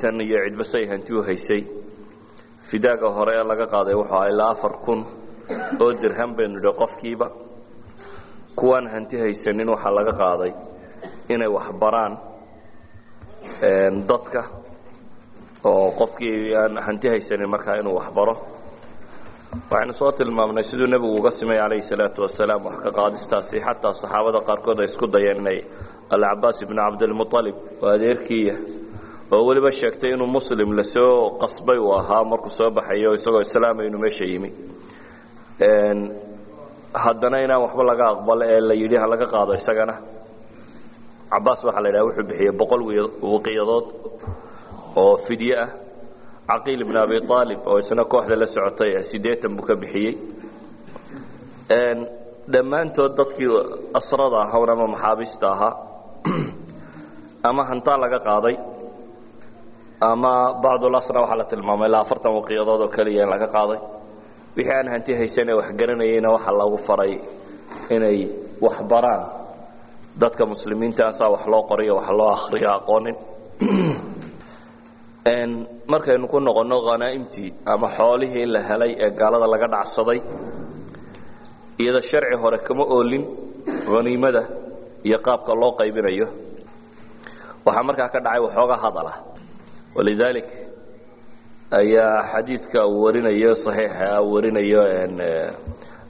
san iyo cidbasay hanti u haysay. Fidaaga hore ee laga qaaday wuxuu aha ilaa afar kun oo dirham baynu idhi qofkiiba kuwaan hanti haysanin waxaa laga qaaday inay waxbaraan dadka oo qofkii aan hanti haysanin markaa inuu waxbaro waxaynu soo tilmaamnay siduu nebigu uga simay calayhi salaatu wasalaam wax ka qaadistaasi. Xataa saxaabada qaarkood ay isku dayeen inay alcabaas ibnu cabdilmualib oo adeerkiiya oo weliba sheegtay inuu muslim la soo qasbay uu ahaa markuu soo baxayo isagoo islaamaynu meesha yimi. Haddana inaan waxba laga aqbalo ee la yidhi ha laga qaado isagana. Cabaas waxaa la yidhaha wuxuu bixiyey boqol waqiyadood oo fidye ah. Caqiil ibn abi aalib oo isna kooxda la socotay siddeetan buu ka bixiyey. Dhammaantood dadkii asrada ahawn ama maxaabiista ahaa ama hantaa laga qaaday ama bacdulasra waxaa la tilmaamay ilaa afartan waqiyadood oo keliya in laga qaaday. Wixii aan hanti haysanee wax garanayeyna waxaa lagu faray inay wax baraan. Dadka muslimiinta asaa wax loo qoriyo wax loo akriyo aqoonin. Markaynu ku noqonno khanaa'imtii ama xoolihii la helay ee gaalada laga dhacsaday iyada sharci hore kama oolin haniimada iyo qaabka loo qaybinayo. Waxaa markaa ka dhacay waxooga hadala walidaalik ayaa xadiidka uu warinayo saxiixa uu warinayo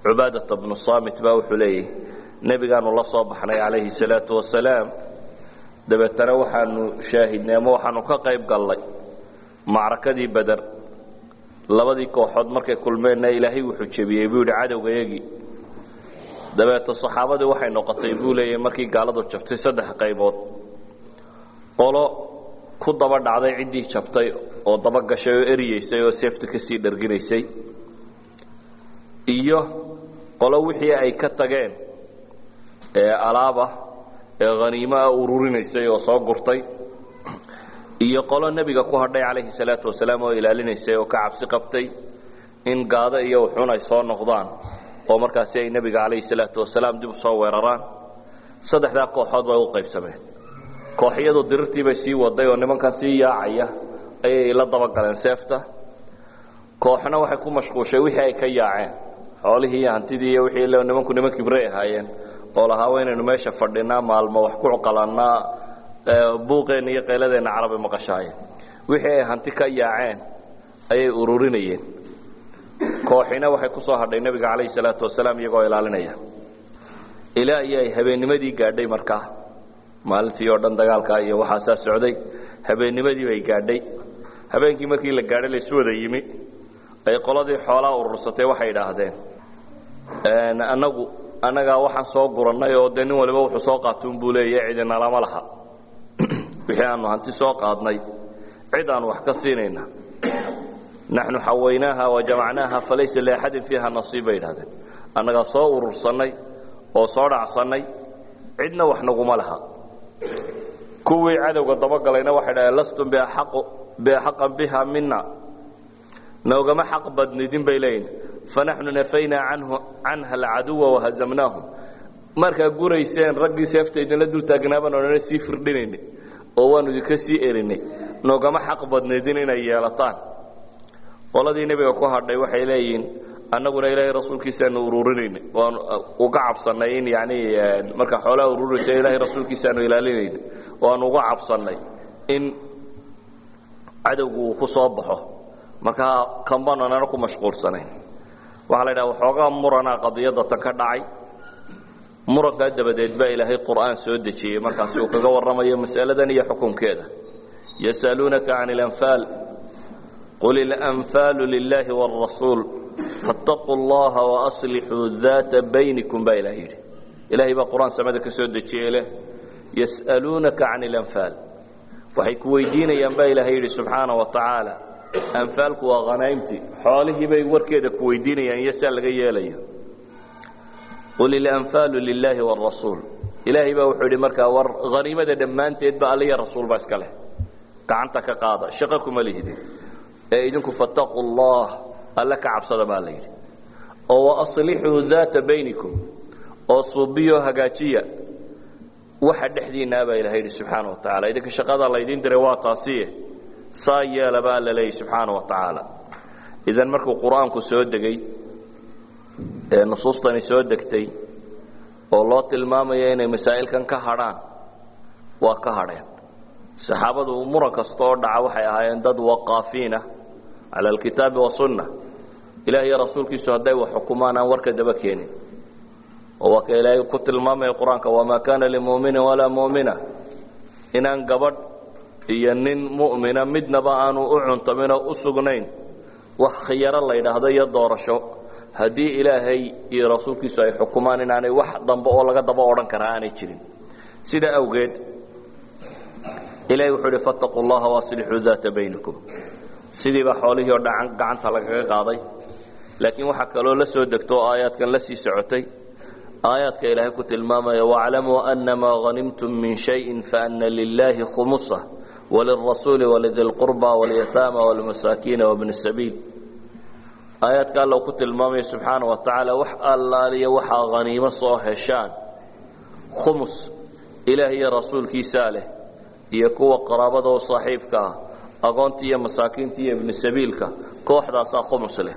cubaadata bnu saamit baa wuxuu leeyahy nebigaanu la soo baxnay calayhi salaatu wasalaam dabeetana waxaanu shaahidnay ama waxaanu ka qayb gallay macrakadii beder labadii kooxood markay kulmeenna ilaahay wuxuu jebiyey buu yidhi cadowgayagii dabeeto saxaabadii waxay noqotay buu leeyahy markii gaaladu jabtay saddex qaybood qolo ku daba dhacday ciddii jabtay oo daba gashay oo eriyeysay oo seefta ka sii dharginaysay. Iyo qolo wixii ay ka tageen ee alaaba ee haniimoa ururinaysay oo soo gurtay. Iyo qolo nebiga ku hadhay calayhi salaatu wasalaam oo ilaalinaysay oo ka cabsi qabtay in gaado iyo uxun ay soo noqdaan oo markaasi ay nebiga calayhi salaatu wasalaam dib u soo weeraraan. Saddexdaa kooxood bay u qaybsameen kooxyadu dirirtii bay sii waday oo nimankan sii yaacaya ayay la dabagaleen seefta. Kooxna waxay ku mashquushay wixii ay ka yaaceen. Xoolihii iyo hantidii iyo wixii nimanku niman kibrey ahaayeen. Oo lahaa waynaynu meesha fadhinaa maalmo wax ku qalannaa buuqeenna iyo qayladeenna carabi maqashaayeen. Wixii ay hanti ka yaaceen ayay ururinayeen. Kooxina waxay ku hadhay nebiga calayhi salaatu wasalaam iyagoo ilaalinaya. Ilaa iyo ay habeennimadii gaadhay markaa maalintii oo dhan dagaalka iyo waxaasaa socday habeennimadii bay gaadhay. Habeenkii markii la gaadhay laysu wada yimi. Ay qoladii xoolaa urursatay waxay idhaahdeen annagu annagaa waxaan soo gurannay oo dee nin waliba wuxuu soo qaatuun buu leeya cidina lama laha. Wixii aanu hanti soo qaadnay cid aanu wax ka siinayna naxnu xawaynaaha wa jamacnaaha falaysa liaxadin fiiha nasiib bay idhahdeen annagaa soo urursannay oo soo dhacsannay cidna wax naguma laha kuwii cadowga dabagalayna waxay dhahdeen lastum biaxaqan biha mina noogama xaq badnidin bay leeyihiin fanaxnu nafaynaa canha alcaduwa wahazamnaahum markaa gurayseen raggii seefta idinla dul taagnaabaan odhana sii firdhinayna oo waanu idinka sii erinay noogama xaq badnidin inay yeelataan. Qoladii nebiga ku hadhay waxay leeyihiin annaguna ilaahay rasuulkiisaanu ururinayna waanu uga cabsannay in yani markaa xoolaha ururaysa ilaahay rasuulkiisaanu ilaalinayna waanu uga cabsannay in cadowgu uu ku soo baxo. Markaa kanbaanu anana ku mashquulsanayn. Waxaa la yidhaha waxoogaa muranaa qadiyadda tan ka dhacay. Murankaa dabadeed baa ilaahay qur'aan soo dejiyey markaasi uu kaga warramayo mas'aladan iyo xukunkeeda. Yasaluunaka can ilanfaal qul ilanfaalu lilaahi wاrasuul fattaquu llaha waaslixuu daata baynikum baa ilaah yidhi ilaahay baa qur'aan samada ka soo dejiyey leh yas'aluunaka can ilanfaal waxay ku weydiinayaan baa ilaahay yidhi subxaana wa tacaala anfaalku waa khanaymtii xoolihii bay warkeeda ku weydiinayaan iyo saa laga yeelayo qul ilanfaalu lilaahi wاrasuul ilaahay baa wuxuu yidhi markaa war haniimada dhammaanteed ba alliya rasuul baa iska leh gacanta ka qaada shaqo kuma lihidin ee idinku fattaquu llah alle ka cabsada baa la yidhi. Oo waaslixuu daata baynikum oo suubiyo hagaajiya. Waxa dhexdiinaa baa ilahay yidhi subxaana wa tacala idinka shaqada laydin diray waa taasiye saa yeela baa la leeyay subxaana wa tacaala. Idan markuu qur'aanku soo degay ee nusuustani soo degtay oo loo tilmaamaya inay masaa'ilkan ka hadhaan waa ka hadheen. Saxaabadu muran kasta oo dhaca waxay ahaayeen dad waqaafiina cala alkitaabi wasunna ilaah iyo rasuulkiisu hadday wax xukumaan aan warka daba keenin. Oo waa ka ilaahay ku tilmaamaya qur'aanka wamaa kaana limuminin walaa mumina. Inaan gabadh iyo nin mu'mina midnaba aanu u cuntaminoo u sugnayn. Wax khiyaro la yidhaahdo iyo doorasho. Haddii ilaahay iyo rasuulkiisu ay xukumaan inaanay wax dambe oo laga daba odhan karaa aanay jirin. Sidaa awgeed ilahay wuxuu ihi fattaquu llaha waaslixuu daata baynikum. Sidiibaa xoolihii oo gacanta lagaga qaaday laakiin waxaa kaloo la soo degto aayaadkan la sii socotay aayaadka ilaahay ku tilmaamaya waclamuu anamaa hanimtum min shayin faana lilaahi khumusa walirasuuli walidi lqurba walyataama walmasaakiina wabni sabiil. Aayaadka alla ku tilmaamaya subxaana wa tacaala wax allaaliya waxaa haniimo soo heshaan khumus ilaah iyo rasuulkiisaa leh iyo kuwa qaraabada oo saaxiibka ah agoonta iyo masaakiinta iyo ibni sabiilka kooxdaasaa khumus leh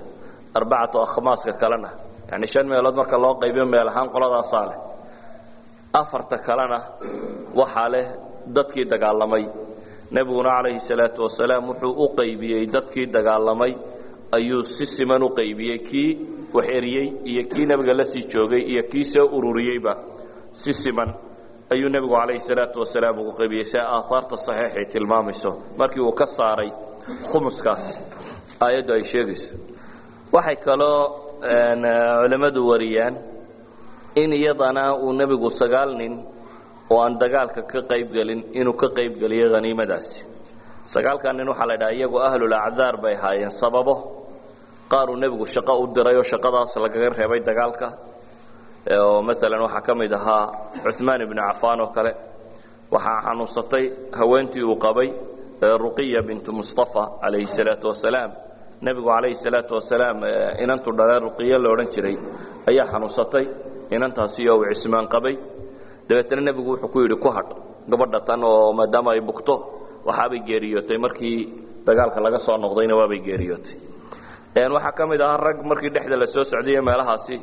arbacatu akhmaaska kalena. Yani shan meelood marka loo qaybiyo meel ahaan qoladaasaa leh. Afarta kalena waxaa leh dadkii dagaalamay. Nebiguna calayhi salaatu wasalaam wuxuu u qaybiyey dadkii dagaalamay. Ayuu si siman u qaybiyey. Kii wax eriyey iyo kii nebiga la sii joogay iyo kii soo ururiyeyba si siman ayuu nebigu calayhi salaatu wasalaam ugu qaybiyey. Si aahaarta saxiixay tilmaamayso markii uu ka saaray khumuskaas aayaddu ay sheegayso waxay kaloo culimmadu wariyaan in iyadana uu nebigu sagaal nin oo aan dagaalka ka qaybgelin inuu ka qaybgeliyo haniimadaasi sagaalkaa nin waxaa la dhaha iyagu ahlul acdaar bay ahaayeen sababo. Qaar uu nebigu shaqo u diray oo shaqadaas lagaga reebay dagaalka. Oo maalan waxaa ka mid ahaa cumaan ibnu cafaan oo kale. Waxaa xanuunsatay haweentii uu qabay ruqiya bintu mustafa calayhi salaatu wasalaam nebigu calayhi salaatu wasalaam inantu dhalee ruqiya la odhan jiray ayaa xanuunsatay inantaasi oo cismaan qabay. Dabeetna nebigu wuxuu ku yidhi ku hadh gabadha tan oo maadaama ay bugto waxaabay geeriyootay markii dagaalka laga soo noqdayna waabay geeriyootay waxaa ka mid ahaa rag markii dhexda la soo meelahaasi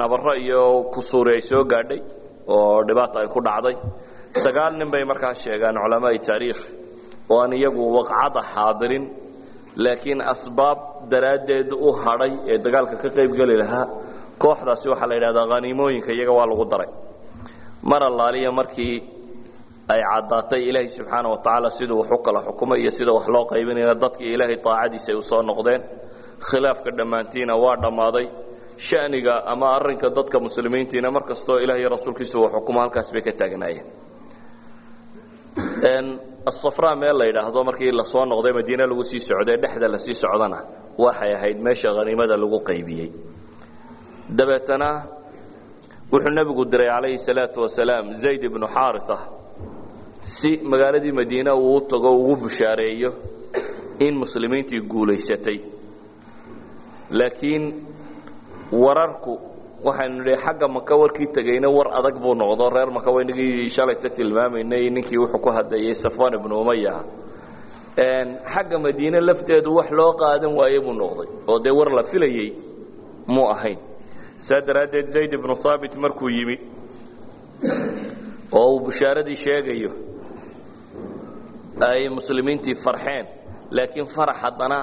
nabaro iyo kusuuri ay soo gaadhay oo dhibaata ay ku dhacday. Sagaal nin bay markaa sheegaan culamaai taariikh oo aan iyagu waqcada xaadirin laakiin asbaab daraaddeed u hadhay ee dagaalka ka qaybgeli lahaa kooxdaasi waxaa la yidhahdaa haniimooyinka iyaga waa lagu daray. Mar allaaliya markii ay caddaatay ilaahay subxaana wa tacaala siduu wax u kala xukumay iyo sida wax loo qaybinayna dadkii ilaahay taacadiisa ay u soo noqdeen khilaafka dhammaantiina waa dhammaaday. Shaniga ama arinka dadka muslimiintiina mar kastoo ilaah iyo rasuulkiisu uu xukumo halkaas bay ka taagnaayeen asafra meel la yidhaahdo markii la soo noqday madiine lagu sii socday dhexda la sii socdana waxay ahayd meesha haniimada lagu qaybiyey. Dabeetana wuxuu nebigu diray calayhi salaatu wasalaam zayd ibnu xaaria si magaaladii madiine uu u tago ugu bushaareeyo in muslimiintii guulaysatay. Laakiin wararku waxaynu nidhi xagga maka warkii tegayna war adag buu noqdo. Reer maka waynagii shalayta tilmaamaynay ninkii wuxuu ku hadlayay safwan ibnu umaya xagga madiine lafteedu wax loo qaadan waaye buu noqday oo dee war la filayey muu ahayn. Saa daraaddeed zayd ibnu haabit markuu yimi oo uu bushaaradii sheegayo ay muslimiintii farxeen laakiin farax haddana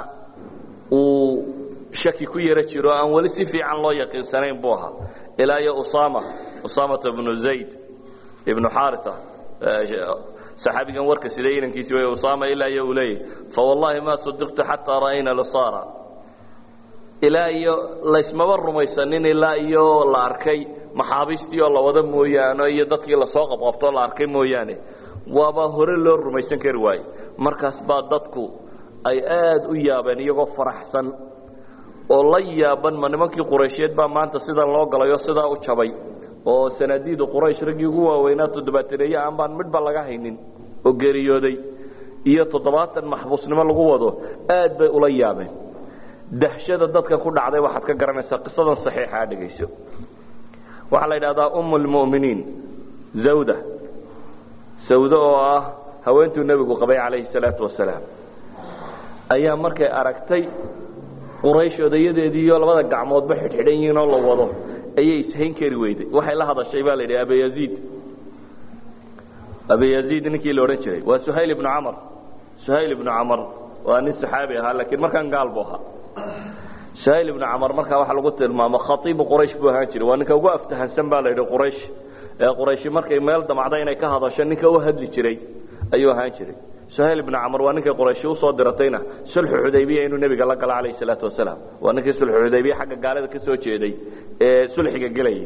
uu shaki ku yaro jiro aan weli si fiican loo yaqiinsanayn buu ahaa. Ilaa iyo usama usamata ibnu zayd ibnu xaaria saxaabigan warka siday inankiisi way usama ilaa iyo uu leeyahy fawallahi ma sadiqtu xataa ra'ayna lusara ilaa iyo laysmaba rumaysanin ilaa iyo la arkay maxaabiistii oo la wada mooyaane iyo dadkii la soo qabqabtoo la arkay mooyaane. Waaba hore loo rumaysan kari waaye. Markaas baa dadku ay aad u yaabeen iyagoo faraxsan oo la yaaban ma nimankii quraysheed baa maanta sidan loo galayoo sidaa u jabay oo sanaadiida quraysh raggii ugu waaweynaa toddobaataneye aan baan laga haynin oo geeriyooday iyo toddobaatan maxbuusnimo lagu wado aad bay ula yaabeen. Dahshada dadka ku dhacday waxaad ka garanaysaa qisadan saxiixaa dhegayso waxaa la yidhahdaa umm lmu'miniin zawda. Sawdo oo ah haweentuu nebigu qabay calayhi salaatu wasalaam. Ayaa markay aragtay quraysh odayadeedii iyo labada gacmoodba xidhxidhan yihiin oo la wado ayay ishayn kari weyday. Waxay la hadashay baa la yidhi abayaziid abayaziid ninkii la odhan jiray waa suhayl ibnu camar. Suhayl ibnu camar waa nin saxaabi ahaa laakiin markaan gaal buu ahaa. Suhayl ibnu camar markaa waxaa lagu tilmaamo khatiibu quraysh buu ahaan jiray. Waa ninka ugu aftahansan baa la yidhi quraysh. Ee qurayshi markay meel damacda inay ka hadasho ninka u hadli jiray ayuu ahaan jiray suhayl ibnu camar waa ninkay qurayshi u soo diratayna sulxu xudaybiya inuu nebiga la galo calayhi salaatu wasalaam. Waa ninkii sulxu xudaybiya xagga gaalada ka soo jeeday ee sulxiga gelayay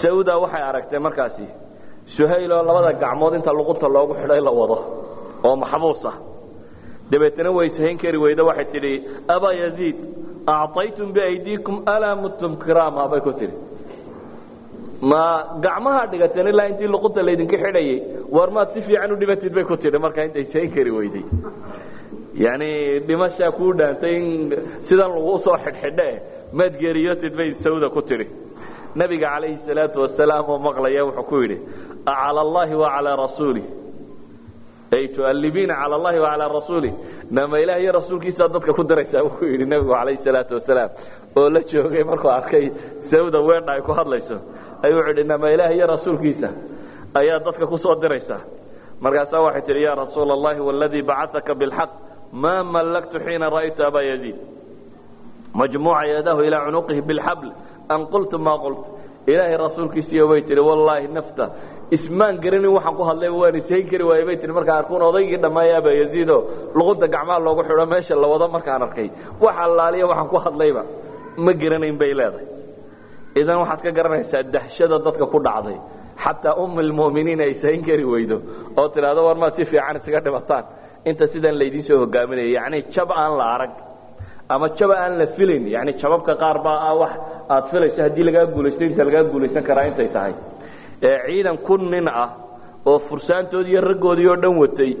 sauda waxay aragtay markaasi suhayl oo labada gacmood inta luqunta loogu xidhay la wado oo maxbuus ah. Dabeetana way ishayn kari weyda waxay tidhi abaa yaziid acطaytum biaydiikum alaa muttum kiraama? Bay ku tidhi ma gacmaha dhigateen ilaa intii luqunta laydinka xidhayay war maad si fiican u dhibatid bay ku tidhi. Markaa inta ishayn kari weyday. Yani dhimashaa kuu dhaantay in sidan lagu soo xidhxidhe maad geeriyootid bay sawda ku tidhi. Nabiga calayhi salaatu wasalaam oo maqlaya wuxuu ku yidhi acala allahi wacalaa rasuulih ay tuallibiina cala allahi wacalaa rasuulih nama ilaah iyo rasuulkiisaa dadka ku daraysaa buu yidhi nebigu calayhi salaatu wasalaam. Oo la joogay markuu arkay sawda weedha ay ku hadlayso ayuu yidhi nama ilaah iyo rasuulkiisa ayaa dadka ku soo diraysaa markaasaa waxay tidhi yaa rasuula allahi waladii bacataka bilxaq maa mallaktu xiina ra'aytu abaa yaziid. Majmuuca yadahu ilaa cunuqihi bilxabl an qultu maa qult. Ilaahay rasuulkiisiiyo bay tihi wallaahi nafta ismaan garanin waxaan ku hadlayba waan ishayn kari waayey bay tihi markaan arkuun odaygii dhammaaya aba yaziido luqunta gacmaha loogu xidho meesha la wado markaan arkay wax allaaliya waxaan ku hadlayba. Ma garanayn bay leedahay idan waxaad ka garanaysaa dahshada dadka ku dhacday xataa um almu'miniin ay ishayn kari weydo oo tidhaahdo war maa si fiican isaga dhimataan inta sidan laydiin soo hogaaminaya yacni jab aan la arag ama jaba aan la filayn yani jababka qaar baa ah wax aad filayso haddii lagaa guulaysto inta lagaa guulaysan karaa intay tahay. Ciidan kun nin ah oo fursaantoodii iyo raggoodii oo dhan watay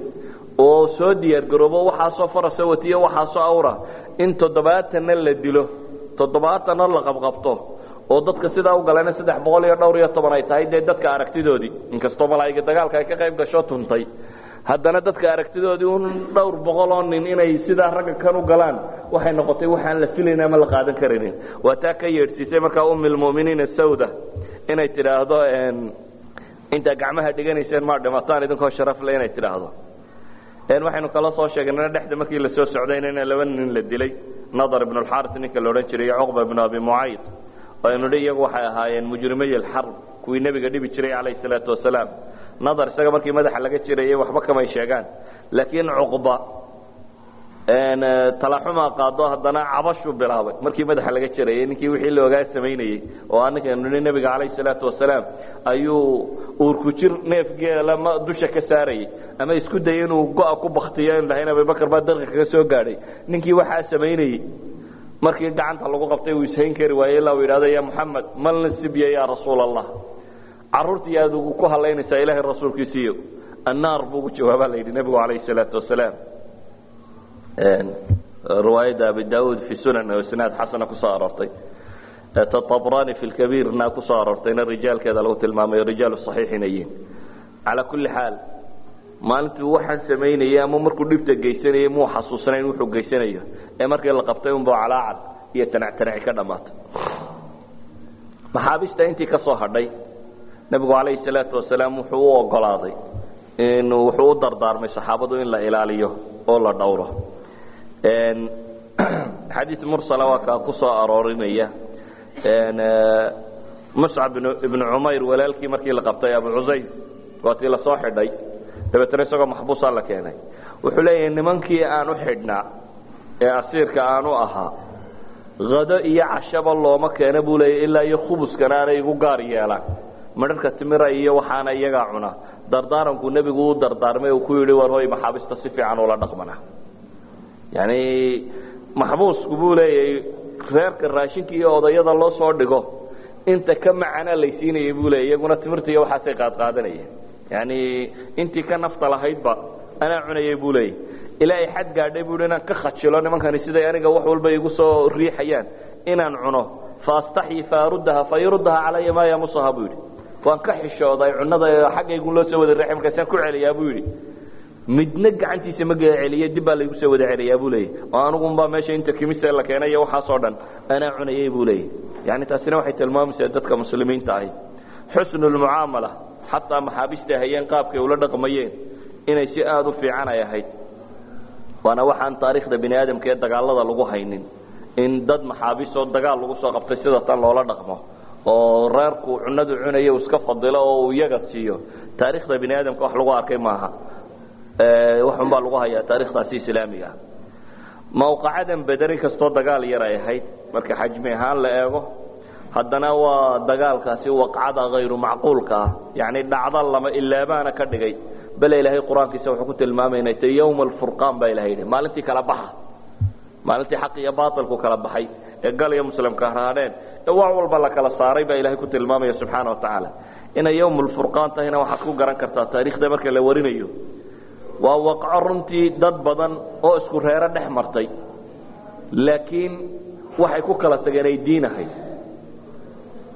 oo soo diyaargaroobo waxaasoo farasa watiyo waxaasoo awra in toddobaatanna la dilo toddobaatanna la qabqabto oo dadka sidaa u galana saddex boqol iyo dhowr iyo toban ay tahay dee dadka aragtidoodii inkastoo malaa'iga dagaalka ay ka qayb gasho tuntay haddana dadka aragtidoodii un dhowr boqol oo nin inay sidaa ragga kan u galaan waxay noqotay waxaan la filayn ama la qaadan karaynin waa taa ka yeedhsiisay markaa ummi lmu'miniina sawda inay tidhaahdo intaa gacmaha dhiganayseen maa dhimataan idinkoo sharaf le inay tidhaahdo. Waxaynu kala soo sheegnana dhexda markii la soo socdayna in laba nin la dilay. Nadar ibnu alxaris ninka la odhan jiray iyo cuqba ibnu abi mucayd aynu dhi iyagu waxay ahaayeen mujrimay alxarb kuwii nebiga dhibi jiray calayhi salaatu wasalaam. Nadar isaga markii madaxa laga jirayay waxba kamay sheegaan. Laakiin cuqba talaaxumaa qaado haddana cabashuu bilaabay. Markii madaxa laga jirayay ninkii wixii loogaa samaynayey oo aninkaanu nihi nebiga calayhi salaatu wasalaam ayuu uurku jir neef geela dusha ka saarayay ama isku dayay inuu go'a ku baktiyo in lahayn abubakar baa darka kaga soo gaadhay. Ninkii waxaa samaynayey markii gacanta lagu qabtay uu ishayn kari waayey ilaa uu yidhahdo ya muxamed mal nasibya ya rasuula allah caruurtii aad ku halaynaysaa ilaahay rasuulkiisiiyo annaar buu ugu jawaabaa la yidhi nebigu calayhi salaatu wasalaam. Riwaayadda abi daauud fi sunan oo isnaad xasana ku soo aroortay. Tabrani fi lkabiirna ku soo aroortayna rijaalkeeda lagu tilmaamayo rijaalu saxiix inay yihiin. Calaa kulli xaal maalintuu waxaan samaynayay ama markuu dhibta geysanayay muu xasuusnayn wuxuu geysanayo ee markii la qabtay unba calaacal iyo tanactanaci ka dhammaatay maxaabista intii ka soo hadhay nebigu calayhi salaatu wasalaam wuxuu u ogolaaday in wuxuu u dardaarmay saxaabadu in la ilaaliyo oo la dhowro. Xadiid mursala waa kaa ku soo aroorinaya muscab ibnu cumayr walaalkii markii la qabtay abu cusays waatii la soo xidhay. Dabeetana isagoo maxbuusaa la keenay. Wuxuu leeyahay nimankii aan u xidhnaa ee asiirka aanu ahaa. Hado iyo cashaba looma keena buu leeya ilaa iyo khubuskana aanay igu gaar yeelaan. Madharka timira iyo waxaana iyagaa cuna. Dardaaranku nebigu u dardaarmay uu ku yidhi war hoy maxaabista si fiican ula dhaqmana. Yani maxbuusku buu leeyahay reerka raashinka iyo odayada loo soo dhigo inta ka macana laysiinayay buu leeya iyaguna timirta iyo waxaasay qaadqaadanayeen yani intii ka nafta lahaydba anaa cunayay buu leeyahy ilaa ay xad gaadhay buu inaan ka khajilo nimankani siday aniga wax walba igu soo riixayaan. Inaan cuno faastaxyi faaruddaha fayuruddaha calaya maa yamusaha buu yidhi. Waan ka xishooday cunada xaggaygu loo soo wada riixay markaasaan ku celiyaa buu yidhi. Midna gacantiisa ma celiya dib baa laygu soo wada celiyaa buu leeyahy oo anugunbaa meesha inta kimise la keenay iyo waxaasoo dhan anaa cunayay buu leeyahy yani taasina waxay tilmaamaysaa dadka muslimiinta ahi. Xusnulmucaamala xataa maxaabiista hayeen qaabkay ula dhaqmayeen inay si aada u fiican ay ahayd waana waxaan taariikhda bini aadamka ee dagaalada lagu haynin in dad maxaabiistoo dagaal lagu soo qabtay sida tan loola dhaqmo oo reerku cunadu cunayo iska fadilo oo uu iyaga siiyo. Taariikhda bini aadamka wax lagu arkay maaha. Waxun baa lagu hayaa taarikhtaasi islaamiga. Mawqacadan bederi kastoo dagaal yar ay ahayd marka xajmi ahaan la eego haddana waa dagaalkaasi waqcada hayru macquulka ah yacni dhacdo lama ilaabaana ka dhigay bale ilaahay qur'aankiisa wuxuu ku tilmaamay inay tahay yowma alfurqaan baa ilahay yidhi maalintii kala baxa. Maalintii xaq iyo baatilku kala baxay ee gal iyo muslimka raadheen ee wax walba la kala saaray baa ilahay ku tilmaamaya subxaana wa tacaala. Inay yowma alfurqaan tahayna waxaad ku garan kartaa taariikhda marka la warinayo. Waa waqco runtii dad badan oo isku reero dhex martay laakiin waxay ku kala tageen ay diin ahayd.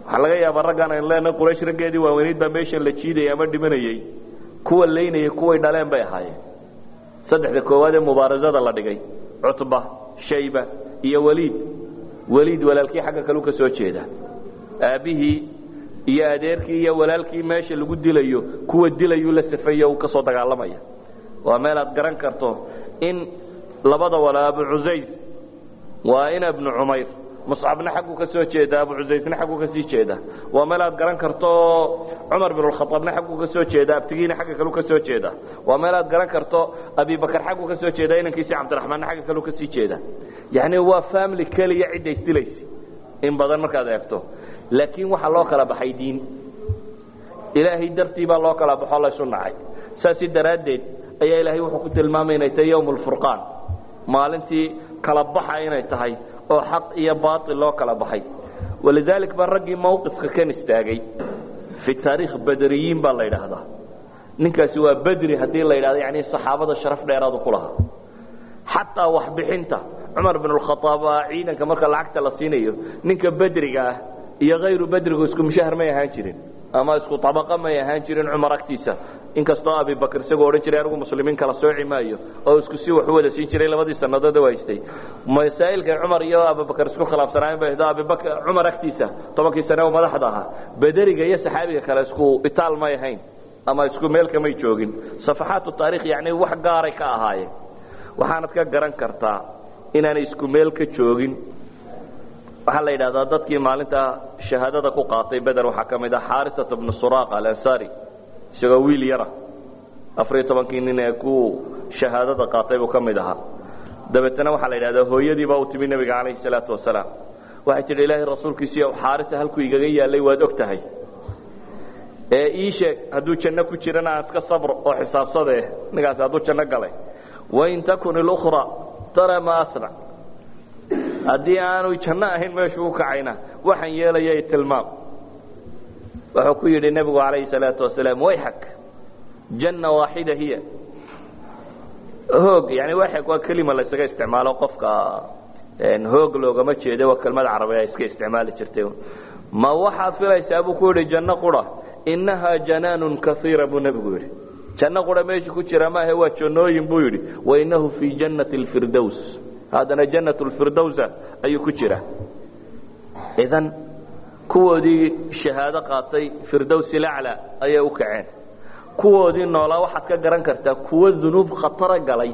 Waxaa laga yaabaa raggaan aynu leenahay quraysh raggeedii waaweynayd baa meeshan la jiidayay ama dhimanayey kuwa laynayay kuway dhaleen bay ahaayeen. Saddexda koowaad ee mubaarasada la dhigay cutba shayba iyo waliid. Waliid walaalkii xagga kalu ka soo jeeda. Aabbihii iyo adeerkii iyo walaalkii meesha lagu dilayo kuwa dilayuu la safeeyo uu ka soo dagaalamaya. Waa meel aad garan karto in labada walaa abu cusays waa ina bnu cumayr muscabna xagguu ka soo jeeda abu cusaysna xagguu ka sii jeeda. Waa meel aad garan karto cumar binulkhaaabna xagguu ka soo jeeda abtigiina xagga kalu ka soo jeeda. Waa meel aad garan karto abibakar xagguu ka soo jeeda inankiisii cabdiraxmaanna xagga kalu ka sii jeeda. Yacni waa family keliya cidda isdilaysa in badan markaad eegto. Laakiin waxaa loo kala baxay diin. Ilaahay dartii baa loo kala baxo laysu nacay saasi daraaddeed ayaa ilaahay wuxuu ku tilmaamay inay tahay yowm alfurqaan maalintii kala baxa inay tahay oo xaq iyo baail loo kala baxay. Walidalik baa raggii mawqifka kan istaagay. Fi taariikh badriyiin baa la yidhaahdaa. Ninkaasi waa bedri haddii la yidhahdo yani saxaabada sharaf dheeraadu ku lahaa. Xataa waxbixinta cumar bin alkhaaab ciidanka marka lacagta la siinayo ninka bedriga ah iyo hayru bedrigu isku mushahar may ahaan jirin ama isku abaqa may ahaan jirin cumar agtiisa inkastoo abibakr isagoo odhan jiray anigu muslimiin kala sooci maayo. Oo isku si wax u wada siin jiray labadii sannadood u haystay masaa'ilkan cumar iyo abibakr isku khilaafsanaayen bay abibakr cumar agtiisa tobankii sane oo madaxda ahaa. Bederiga iyo saxaabiga kale isku itaal may ahayn ama isku meelka may joogin. Safaxaatu taarikh yani wax gaaray ka ahaayeen waxaanad ka garan kartaa inaanay isku meel ka joogin. Waxaa la yidhahdaa dadkii maalinta shahaadada ku qaatay beder waxaa ka mid ah xaaritat bnu suraaqa alansari isagoo wiil yara. Afariyo tobankii nin ee ku shahaadada qaatay buu ka mid ahaa. Dabeetana waxaa la yidhahdaa hooyadiibaa u timi nebiga calayhi salaatu wasalaam. Waxay tidhi ilaahay rasuulkiisiiyo xaarita halkuu igaga yaallay waad og tahay ee ii sheeg hadduu janno ku jirana aan iska sabro oo xisaabsadee ninkaasi hadduu janno galay. Wain takun ilukhra tara ma asnac haddii aanu janno ahayn meeshuu u kacayna. Waxaan yeelayay tilmaam wuxuu ku yidhi nebigu calayhi salaatu wasalaam wayxak janna waaxida hiya. Hoog yani wayxak waa kelima la isaga isticmaalo qofka hoog loogama jeeda waa kelmada carabi ay iska isticmaali jirtay. Ma waxaad filaysaa buu ku yidhi janno qura innahaa janaanun kaiira buu nebigu yidhi. Janno qura meesha ku jira maahe waa jannooyin buu yidhi. Wainahu fii jannati lfirdows haddana jannat lfirdowsa ayuu ku jira. Idan kuwoodii shahaado qaatay firdows ilacla ayay u kaceen. Kuwoodii noolaa waxaad ka garan kartaa kuwo dunuub khatara galay.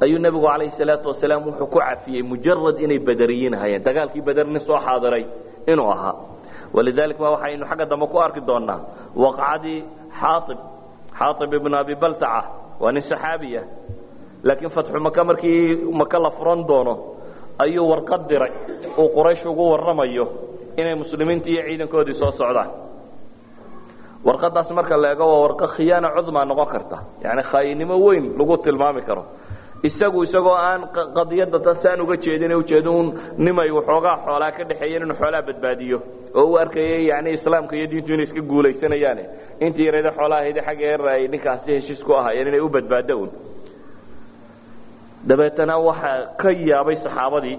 Ayuu nebigu calayhi salaatu wasalaam wuxuu ku cafiyey mujarad inay baderiyiin ahayeen dagaalkii bader nin soo xaadiray inuu ahaa. Walidalik ma waxaynu xagga dambe ku arki doonaa waqcadii xaaib xaaib ibn abi baltaca waa nin saxaabiya. Laakiin fatxu maka markii maka la furan doono ayuu warqad diray. Uu quraysh ugu warramayo inay muslimiintii iyo ciidankoodii soo socdaan. Warqadaas marka la eego waa warqa khiyaana cudmaa noqon karta. Yani khaayinimo weyn lagu tilmaami karo. Isagu isagoo aan qadiyadda tasaan uga jeedin ujeedo un nimay waxoogaa xoolaa ka dhexeeyeen inuu xoolaa badbaadiyo. Oo u arkayay yani islaamka iyo diintu inay iska guulaysanayaane intii yarayda xoolaa ahayde xagga eer ay ninkaasi heshiis ku ahaayeen inay u badbaado un dabeetana waxaa ka yaabay saxaabadii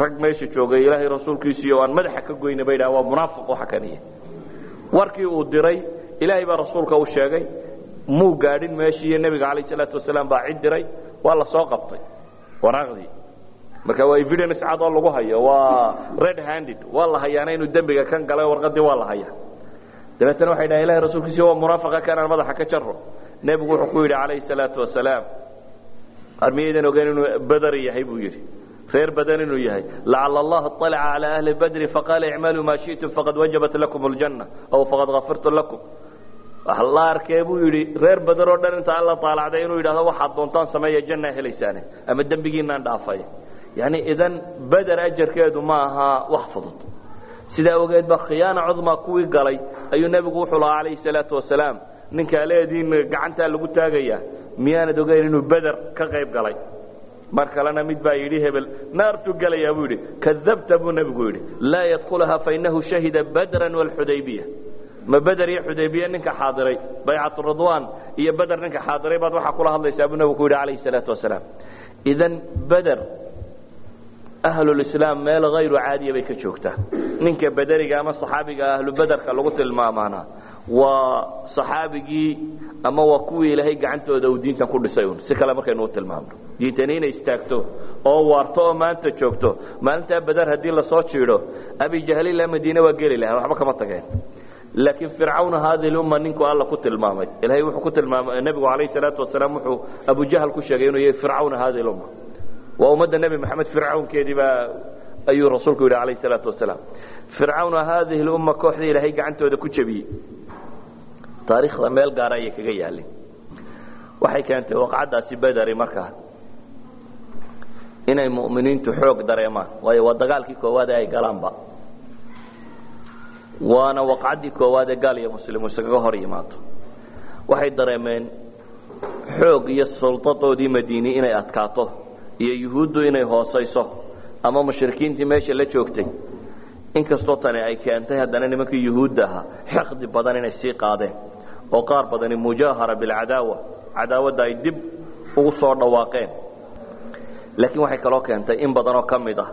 rag meesha joogay ilaahay rasuulkiisiiyo aan madaxa ka goyna bay dhaha waa munaafiq waxa kaniya warkii uu diray ilaahay baa rasuulka u sheegay muu gaadhin meeshii iyo nebiga calayh salaatu wasalaam baa cid diray waa la soo qabtay. Waraaqdii. Marka waa evidence cad oo lagu hayo waa red handed waa la hayaana inuu dembiga kan galay warqadii waa la hayaa. Dabeetana waxay dhahen ilahi rasuulkiisi waa munaafaqa kanaan madaxa ka jaro nebigu wuxuu ku yidhi calayhi salaatu wasalaam armiyaydan ogeyn inuu badar yahay buu yidhi reer badan inuu yahay lacala allaha alaca calaa ahli badri faqaala icmaluu maa shitum faqad wajabat lakum aljanna aw faqad kafartu lakum la arkee buu yidhi reer badan oo dhan inta alla taalacday inuu yidhahdo waxaad doontaan sameeya jannaa helaysaan ama dembigiinaan dhaafay yani idan bader ajarkeedu ma aha wax fudud sidaa ogeed ba khiyaana cudmaa kuwii galay ayuu nebigu wuxuu lahaa calayhi salaatu wasalaam ninka leediin gacantaa lagu taagayaa miyaanad ogeyn inuu bader ka qayb galay mar kalena mid baa yidhi hebel naartuu gelayaa buu yidhi. Kadabta buu nebigu yidhi. Laa yadkhulaha fainahu shahida badran wlxudaybiya ma beder iyo xudaybiya ninka xaadiray baycat ridwaan iyo beder ninka xaadiray baad waxaa kula hadlaysaa buu nebigu ku yidhi calayhi salaatu wasalaam. Idan beder ahlulislaam meel hayru caadiya bay ka joogtaa. Ninka bederiga ama saxaabiga ahlu bederka lagu tilmaamaana waa saxaabigii ama waa kuwii ilaahay gacantooda uu diintan ku dhisay un si kale markaynu u tilmaamno diintani inay istaagto oo waarto oo maanta joogto. Maalintaa beder haddii la soo jiidho abijahli ilaa madiine waa geli lahaan waxba kama tageen. Laakiin fircawn haadi lumma ninku alla ku tilmaamay. Ilahay wuxuu ku tilmaamay nebigu calayhi salaatu wasalaam wuxuu abujahal ku sheegay inuu yahay fircawn haadi lumma waa ummadda nebi maxamed fircawnkeedii baa ayuu rasuulku yidhi calayhi salaatu wasalaam. Fircawna haadihi lumma kooxdii ilaahay gacantooda ku jebiyey taariikhda meel gaara ayay kaga yaalin waxay keentay waqcaddaasi bederi markaa inay mu'miniintu xoog dareemaan waayo waa dagaalkii koowaad ee ay galaanba. Waana waqcaddii koowaad ee gaal iyo muslimu iskaga hor yimaado waxay dareemeen xoog iyo suldadoodii madiini inay adkaato iyo yuhuuddu inay hoosayso ama mushrikiintii meesha la joogtay. Inkastoo tani ay keentay haddana nimankii yuhuudda ahaa xaqdi badan inay sii qaadeen oo qaar badani mujaahara bilcadaawa cadaawadda ay dib ugu soo dhawaaqeen. Laakiin waxay kaloo keentay in badanoo ka mid ah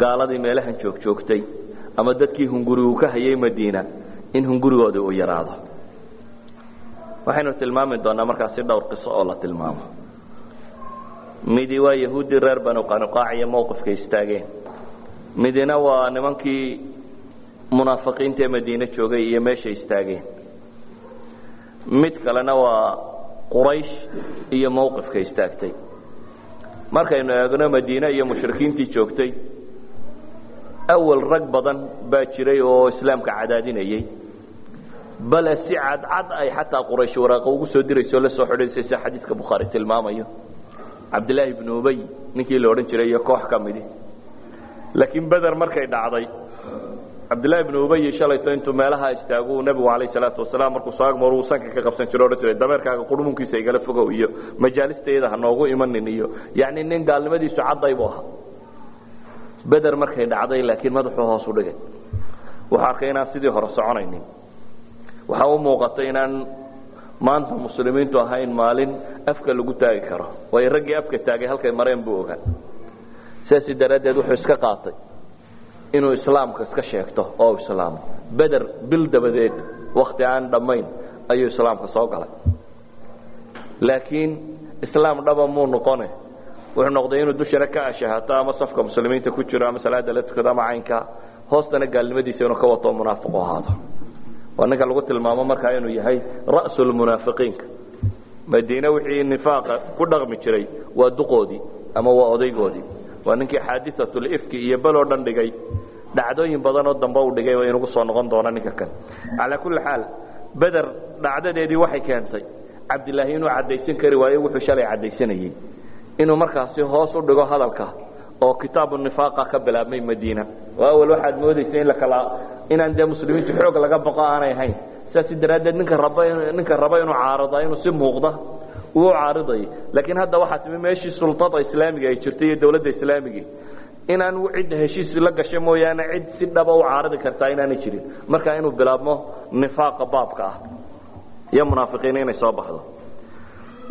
gaaladii meelahan joogjoogtay ama dadkii hungurigu ka hayay madiina in hungurigoodii uu yaraado. Waxaynu tilmaami doonaa markaas si dhowr qiso oo la tilmaamo. Midi waa yahuuddii reer banu qanuqaac iyo mowqifka istaageen. Midina waa nimankii munaafiqiinta ee madiine joogay iyo meeshay istaageen mid kalena waa quraysh iyo mowqifka istaagtay. Markaynu eegno madiine iyo mushrikiintii joogtay awal rag badan baa jiray oo islaamka cadaadinayay. Bale si cadcad ay xataa quraysh waraaqa ugu soo dirayso la soo xidhaysay sida xadiidka bukhaari tilmaamayo. Cabdilaahi ibnu ubay ninkii la odhan jiray iyo koox ka midi. Laakiin beder markay dhacday cabdilaahi ibnu ubay shalayto intuu meelaha istaagu nebigu calayh salaatu wasalaam markuu soo agmar uu sanka ka qabsan jiro odhan jiray dameerkaaga qurmunkiisa igala fogow iyo majaalistayada ha noogu imanin iyo yacni nin gaalnimadiisu cadday buu ahaa. Beder markay dhacday laakiin madaxuu hoos u dhigay. Wuxuu arkay inaan sidii hore soconaynin. Waxaa u muuqatay inaan maanta muslimiintu ahayn maalin afka lagu taagi karo. Waayo raggii afka taagay halkay mareen buu ogaa sidaasi daraaddeed wuxuu iska qaatay inuu islaamka iska sheegto oo islaamo beder bil dabadeed wakhti aan dhammayn ayuu islaamka soo galay. Laakiin islaam dhaba muu noqone? Wuxuu noqday inuu dushana ka ashahato ama safka muslimiinta ku jiro ama salaada la tukado ama caynkaa hoostana gaalnimadiisa inuu ka wato munaafiqu ahaado. Waa ninka lagu tilmaamo markaa inuu yahay ra'sulmunaafiqiinka madiine wixii nifaaqa ku dhaqmi jiray waa duqoodii ama waa odaygoodii waa ninkii xaadiatulifki iyo beloo dhan dhigay dhacdooyin badanoo dambe uu dhigay waa inugu soo noqon doona ninka kan calaa kulli xaal beder dhacdadeedii waxay keentay. Cabdilaahi inuu caddaysan kari waayo wuxuu shalay caddaysanayey inuu markaasi hoos u dhigo hadalka oo kitaabu nifaaqa ka bilaabmay madiina. Oo awal waxaad moodaysa in lakala inaan dee muslimiintu xoog laga baqo aanay ahayn sidaasi daraaddeed ninka raba ninka raba inuu caarida inuu si muuqda uu u caaridayo laakiin hadda waxaa timi meeshii sultada islaamiga ay jirtay iyo dawladda islaamigii inaan cidda heshiis la gashay mooyaane cid si dhaba u caaridi kartaa inaanay jirin. Markaa inuu bilaabmo nifaaqa baabka ah iyo munaafiqiin inay soo baxdo.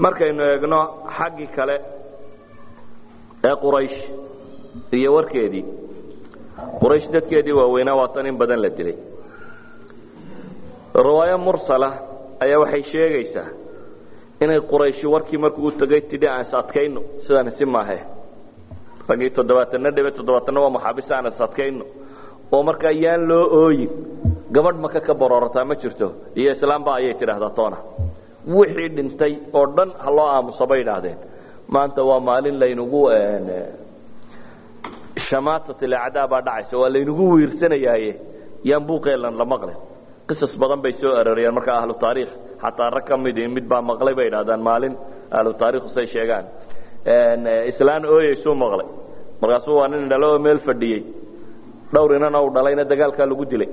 Markaynu eegno xaggii kale ee quraysh iyo warkeedii. Quraysh dadkeedii waaweynaa waa tan in badan la dilay. Riwaayo mursala ayaa waxay sheegaysaa inay qurayshi warkii markuu u tegay tidhi aan is adkayno sidaan isi maahe raggii toddobaatanna dhibe toddobaatanna waa maxaabis aan is adkayno oo markaa yaan loo ooyin gabadh maka ka baroorataa ma jirto. Iyo islaamba ayay tidhaahdaa toona wixii dhintay oo dhan ha loo aamuso bay idhaahdeen maanta waa maalin laynagu shamaatat ilacdaa baa dhacaysa waa laynagu wiirsanayaaye yaan buuqeelan la maqlin. Qisas badan bay soo aroriyaan markaa ahlu taariikh xataa rag ka midi mid baa maqlay bay idhahdaan maalin ahlu taariikhu say sheegaan. Islaan ooyeysuu maqlay markaasuu waa nin dhalo oo meel fadhiyey. Dhowr inana uu dhalayna dagaalkaa lagu dilay.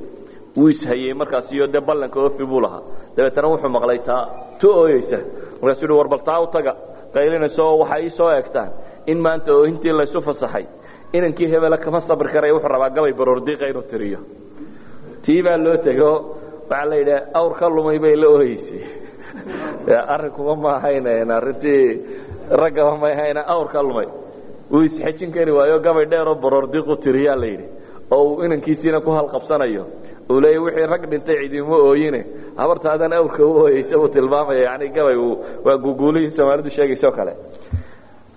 Wuu ishayey markaas iyo dee ballanka oofi buu lahaa. Dabeetana wuxuu maqlay taa tu ooyeysa. Markaasuu yidhi war bal taa u taga. Qaylinayso oo waxay ii soo eegtaan. In maanta oohintii laysu fasaxay inankii hebela kama sabri karaya wuxuu rabaa gabay baroordiiqa inuu tiriyo. Tii baa loo tego waxaa la yidhi awr ka lumay bay la ooyeysay. Arrinkuma ma ahayn arrintii raggaba may ahayn awr ka lumay wuu isxejin kari waayo gabay dheeroo baroordiiqu tiriyaa la yidhi. Oo uu inankiisiina ku halqabsanayo. Uu leeya wixii rag dhintay cidima ooyine. Habartaadan awrka u ooyeysa buu tilmaamaya yani gabay waa guguulihii soomaalidu sheegayso kale.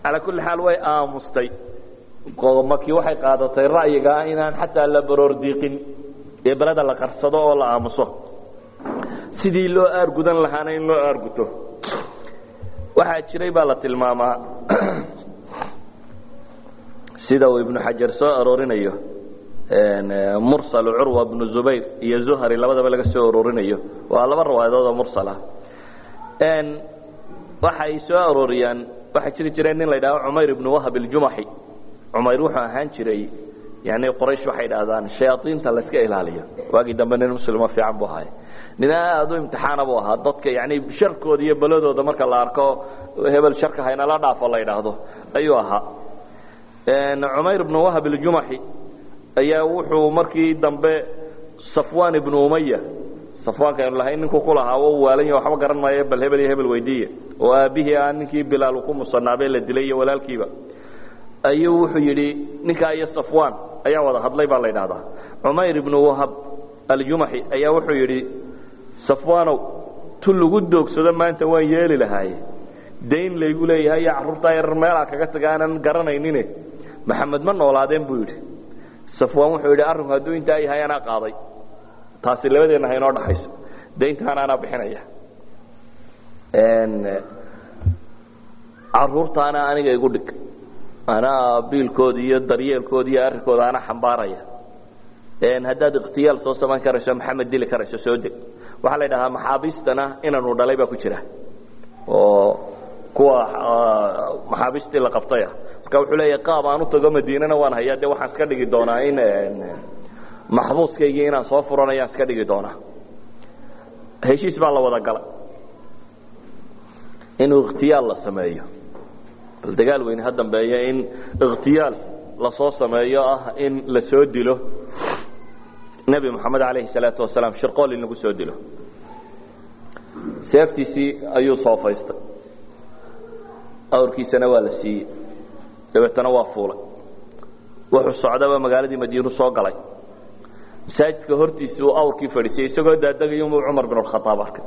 Calaa kulli xaal way aamustay. Makii waxay qaadatay ra'yigaa inaan xataa la baroordiiqin ee beleda la qarsado oo la aamuso. Sidii loo aargudan lahaana in loo aarguto. Waxaa jiray baa la tilmaamaa sida uu ibnu xajar soo aroorinayo mursal curwa bnu zubayr iyo zuhari labadaba laga soo aroorinayo. Waa laba riwaayadood oo mursal ah. Waxay soo arooriyaan waxaa jiri jireen nin la yidhahdo cumayr ibnu wahab iljumaxi cumayr wuxuu ahaan jiray yani qoraysh waxay idhahdaan shayaaiinta layska ilaaliyo. Waagii dambe nin muslimo fiican buu ahaay nin aad u imtixaana buu ahaa. Dadka yani sharkooda iyo beladooda marka la arko hebel sharka haynala dhaafo la yidhaahdo ayuu ahaa cumayr ibnu wahab iljumaxi ayaa wuxuu markii dambe safwan ibnu umaya safwaanka aynu lahayn ninkuu ku lahaa u waalanya waxba garan maayo bal hebel iyo hebel weydiiya oo aabbihii ah ninkii bilaal uu ku musanaabee la dilay iyo walaalkiiba. Ayuu wuxuu yidhi ninkaa iyo safwan ayaa wada hadlay baa la yidhaahdaa. Cumayr ibnu wahab aljumaxi ayaa wuxuu yidhi safwanow tu lagu doogsado maanta waan yeeli lahaaye dayn laygu leeyahay iyo carruurtaa yarar meelaa kaga taga aanan garanaynine maxamed ma noolaadeen buu yidhi. Safwaan wuxuu yidhi arrinku hadduu intaa yahay anaa qaaday. Taasi labadeenna ha inoo dhaxayso. Dayntaana anaa bixinaya. Carruurtaana aniga igu dhig. Anaa biilkooda iyo daryeelkooda iyo arrinkooda anaa xambaaraya. Haddaad ikhtiyaal soo samayn karayso maxamed dili karayso soo deg. Waxaa la ydhahaa maxaabiistana inaanu dhalay baa ku jira. Oo kuwa maxaabiistii la qabtaya marka wuxuu leeyahay qaab aan u tago madiinana waan hayaa. Dee waxaan iska dhigi doonaa in maxbuuskaygii inaan soo furanayaan iska dhigi doonaa. Heshiis baa la wada galay inuu ikhtiyaal la sameeyo. Bal dagaal weyne ha dambeeya in ikhtiyaal la soo sameeyo ah in la soo dilo. Nebi moxamed alayhi salaatu wasalaam shirqool in lagu soo dilo. Seeftiisii ayuu soofaystay awrkiisana waa la siiyey dabeetana waa fuulay. Wuxuu socdaba magaaladii madiinu soo galay. Masaajidka hortiisa uu awrkii fadhiisay isagoo daadegayumuu cumar bin alkhaaab arkay.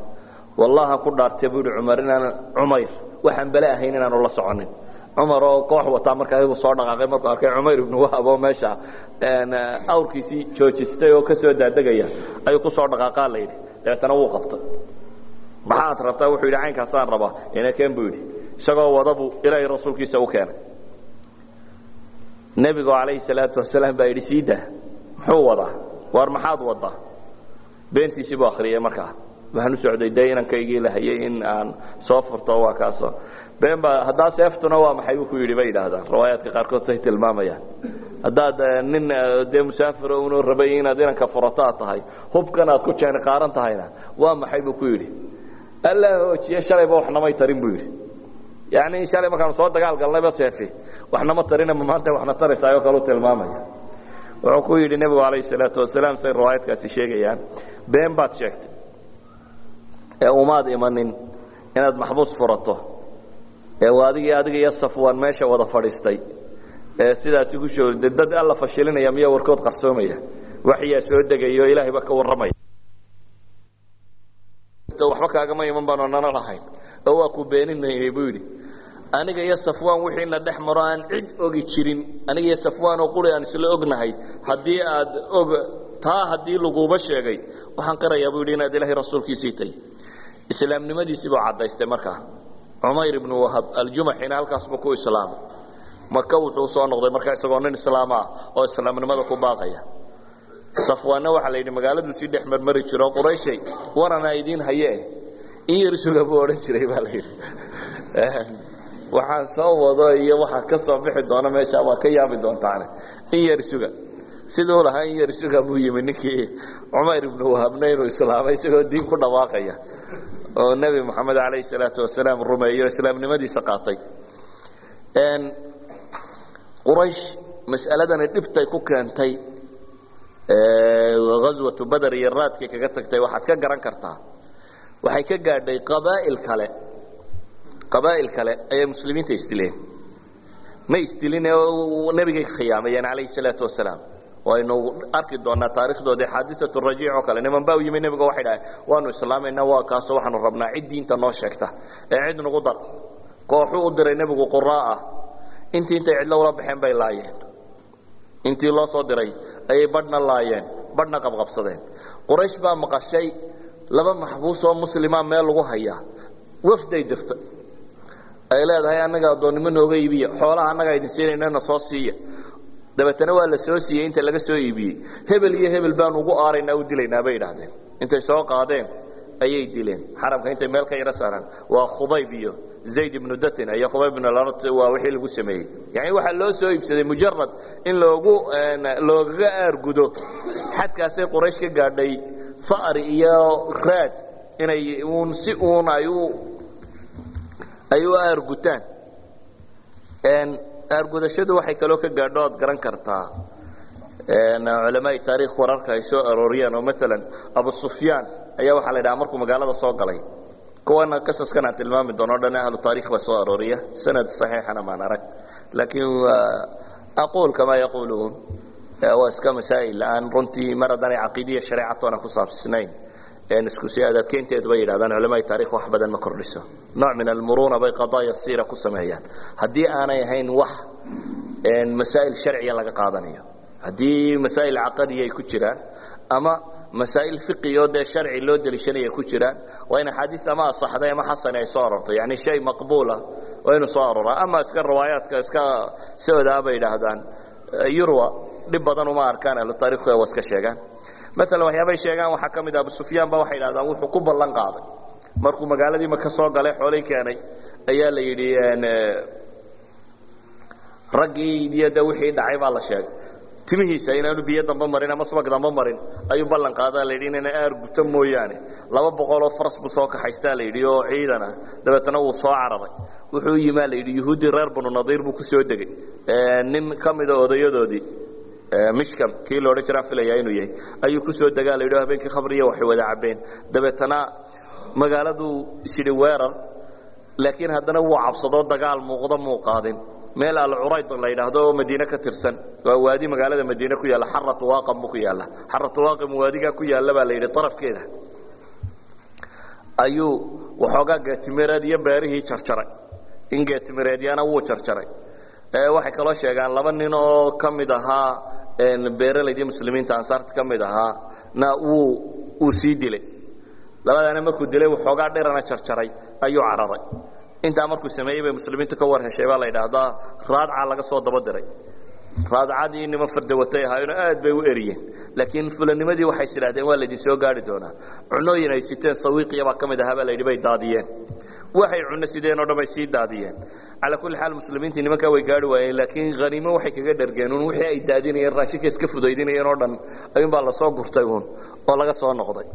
Wallahan ku dhaartay buu yihi cumar inaan cumayr waxaan bale ahayn inaanu la soconin. Cumar oo koox wataa markaa igu soo dhaqaaqay markuu arkay cumayr ibnu wahab oo meesha awrkiisii joojistay oo ka soo daadegaya ayuu ku soo dhaqaaqaa la yidhi. Dabeetana wuu qabtay. Maxaad rabtaa? Wuxuu yidhi caynkaasaan rabaa. Inakeen buu yidhi. Isagoo wadabuu ilaahay rasuulkiisa u keenay nebigu calayhi salaatu wasalaam baa yidhi sii daa muxuu wadaa? Waar maxaad wadaa? Beentiisii buu akhriyey markaa. Waxaan u socday dee inankaygii lahayay in aan soo furto waa kaasoo. Been baa haddaa seeftuna waa maxay? Buu ku yidhi bay yidhaahdaan. Riwaayaadka qaarkood say tilmaamayaan. Haddaad nin dee musaafiro unu rabay inaad inanka furato aad tahay hubkan aad ku jeeni qaaran tahayna waa maxay? Buu ku yidhi. Alla hoojiye shalayba waxnamay tarin buu yidhi. Yani shalay markaanu soo dagaal galnayba seefi waxnama tarina ma maanta waxna taraysaayoo kaleu tilmaamaya. Wuxuu ku yidhi nebigu calayhi salaatu wasalaam say riwaayaadkaasi sheegayaan. Been baad sheegtay. Ee umaad imanin inaad maxbuus furato. Ee adigii adiga iyo safwaan meesha wada fadhiistay. Ee sidaasi ku soo dad alla fashilinaya miya warkood qarsoomaya. Waxyaa soo degayo ilaahayba ka warramaya waxba kaagama iman baanu nana lahayn. Oo waa ku beeninaynay buu yidhi aniga iyo safwaan wixiina dhex maro aan cid ogi jirin. Aniga iyo safwaan oo quri aan isla ognahay haddii aad og taa haddii laguuba sheegay waxaan qirayaa buu yidhi inaad ilaahay rasuulkiisii tahy islaamnimadiisii buu caddaystay markaa cumayr ibnu wahab aljumaxina halkaasbuu ku islaamay maka wuxuu soo noqday markaa isagoo nin islaama ah oo islaamnimada ku baaqaya. Safwaanna waxaa la yidhi magaaladuu sii dhex marmari jiro qurayshay waranaa idiin haye. In yar suga buu odhan jiray baa la yidhi waxaan soo wado iyo waxaa ka soo bixi doona meesha waa ka yaabi doontaane in yar suga. Siduu lahaa in yar suga buu yimi ninkii cumayr ibnu wahabna inuu islaamay isagoo diin ku dhawaaqaya oo nebi moxamed calayhi salaatu wasalaam rumeeyo islaamnimadiisa qaatay. Quraysh mas'aladani dhibtay ku keentay ghaswatu bader iyo raadkay kaga tagtay. Waxaad ka garan kartaa. Waxay ka gaadhay qabaa'il kale qabaa'il kale ayay muslimiinta isdileen ma isdilin nebigay khiyaamayeen calayhi salaatu wasalaam. Waynu arki doonaa taarikhdoodii xaadiatu rajiic oo kale. Niman baa u yimi nebiga waxay dhahay waanu islaamaynaa waa kaasoo waxaanu rabnaa cid diinta noo sheegta. Ee cid nagu dar kooxuu u diray nebigu quraa ah intii intay cidlo ula baxeen bay laayeen. Intii loo soo diray ayay badhna laayeen badhna qabqabsadeen. Quraysh baa maqashay laba maxbuus oo muslima meel lagu hayaa. Wafday dirta ay leedahay annaga addoonnimo nooga iibiya. Xoolaha annagaa idin siinayna soo siiya. Dabeetana waa la soo siiyey inta laga soo iibiyey. Hebel iyo hebel baanu ugu aaraynaa u dilaynaa bay idhaahdeen intay soo qaadeen ayay dileen. Xaramka intay meel ka yaro saaraan. Waa khubayb iyo zayd ibnu datin iyo khubayb ibn alart waa wixii lagu sameeyey. Yani waxaa loo soo iibsaday mujarad in loogu loogaga aargudo. Xadkaasay quraysh ka gaadhay fa'ri iyo raad inay uun si uun ay u ay u aargutaan aargudashadu waxay kaloo ka gaadho oad garan kartaa. Culamaai taarikh wararka ay soo arooriyaan oo maalan abu sufyaan ayaa waxaa la ydhaha markuu magaalada soo galay kuwana qasaskan aan tilmaami doono dhan ahlu taarikh baa soo arooriya sanad saxiixana maan arag. Laakiin aquul kamaa yaquuluun waa iska masaa'il. Aan runtii mar haddaanay caqiidiya shareecatoona ku saabsnayn isku si adadkeynteedu bay yidhahdaan culamaai taarikh wax badan ma kordhiso. Nooc min almuruuna bay qadaaya siira ku sameeyaan. Haddii aanay ahayn wax masaa'il sharciya laga qaadanayo haddii masaa'il caqadiya ay ku jiraan ama masaa'il fiqiyo dee sharci loo deliishanaya ku jiraan waa in axaadiis ama asaxday ama xasani ay soo arortay yani shay maqbuula waa inuu soo aroraa ama iska riwaayaadka iska soodaa bay yidhaahdaan yurwa dhib badan uma arkaan ahlu taarikhku waa iska sheegaan maalan waxyaabay sheegaan waxaa ka mid ah abu sufyaan ba waxay yidhahdaan wuxuu ku ballan qaaday. Markuu magaaladii maka soo galay xoolay keenay ayaa la yidhi raggii iyo de wixii dhacay baa la sheegay. Timihiisa inaanu biyo damba marin ama subag damba marin ayuu ballan qaadaa. Layidhi inayna aar guto mooyaane. Laba boqoloo faras buu soo kaxaystaa layidhi oo ciidan ah dabeetana wuu soo cararay. Wuxuu yimaa layidhi yuhuuddii reer banu nadiir buu ku soo degey nin ka mida odayadoodii mishkam kii la odhan jiraan filayaa inuu yahay ayuu ku soo degaa layidhi habeenkii khamriya waxay wada cabbeen. Dabeetana magaaladuu isyidhi weerar laakiin haddana wuu cabsadoo dagaal muuqda muu qaadin. Meel alcurayd la yidhaahdo oo madiine ka tirsan. Waa waadi magaalada madiine ku yaalla xaratu waaqam buu ku yaalla. Xaratu waaqam waadigaa ku yaalla baa la yidhi darafkeeda ayuu waxoogaa geetimireed iyo beerihii jarjaray. In geetimireedyana wuu jarjaray waxay kaloo sheegaan laba nin oo ka mid ahaa beeralaydii muslimiinta ansaarta ka mid ahaa na wuu uu sii dilay. Labadaana markuu dilay waxoogaa dhirana jarjaray ayuu cararay. Intaa markuu sameeyey bay muslimiintu ka war heshay baa la yidhaahdaa raadca laga soo daba diray raadcadii niman fardawatay ahaayeenoo aad bay u eriyeen. Laakiin fulanimadii waxay is idhahdeen waa laydin soo gaari doonaa. Cunooyin ay siteen sawiiqiya baa ka mid ahaa baa la yidhi bay daadiyeen waxay cunno sideen oo dhan bay sii daadiyeen. Calaa kulli xaal muslimiintii nimankaa way gaari waayeen laakiin haniimo waxay kaga dhargeen un wixii ay daadinayeen raashinka iska fudaydinayeen oo dhan ayuunbaa la soo gurtay uun oo laga soo noqday.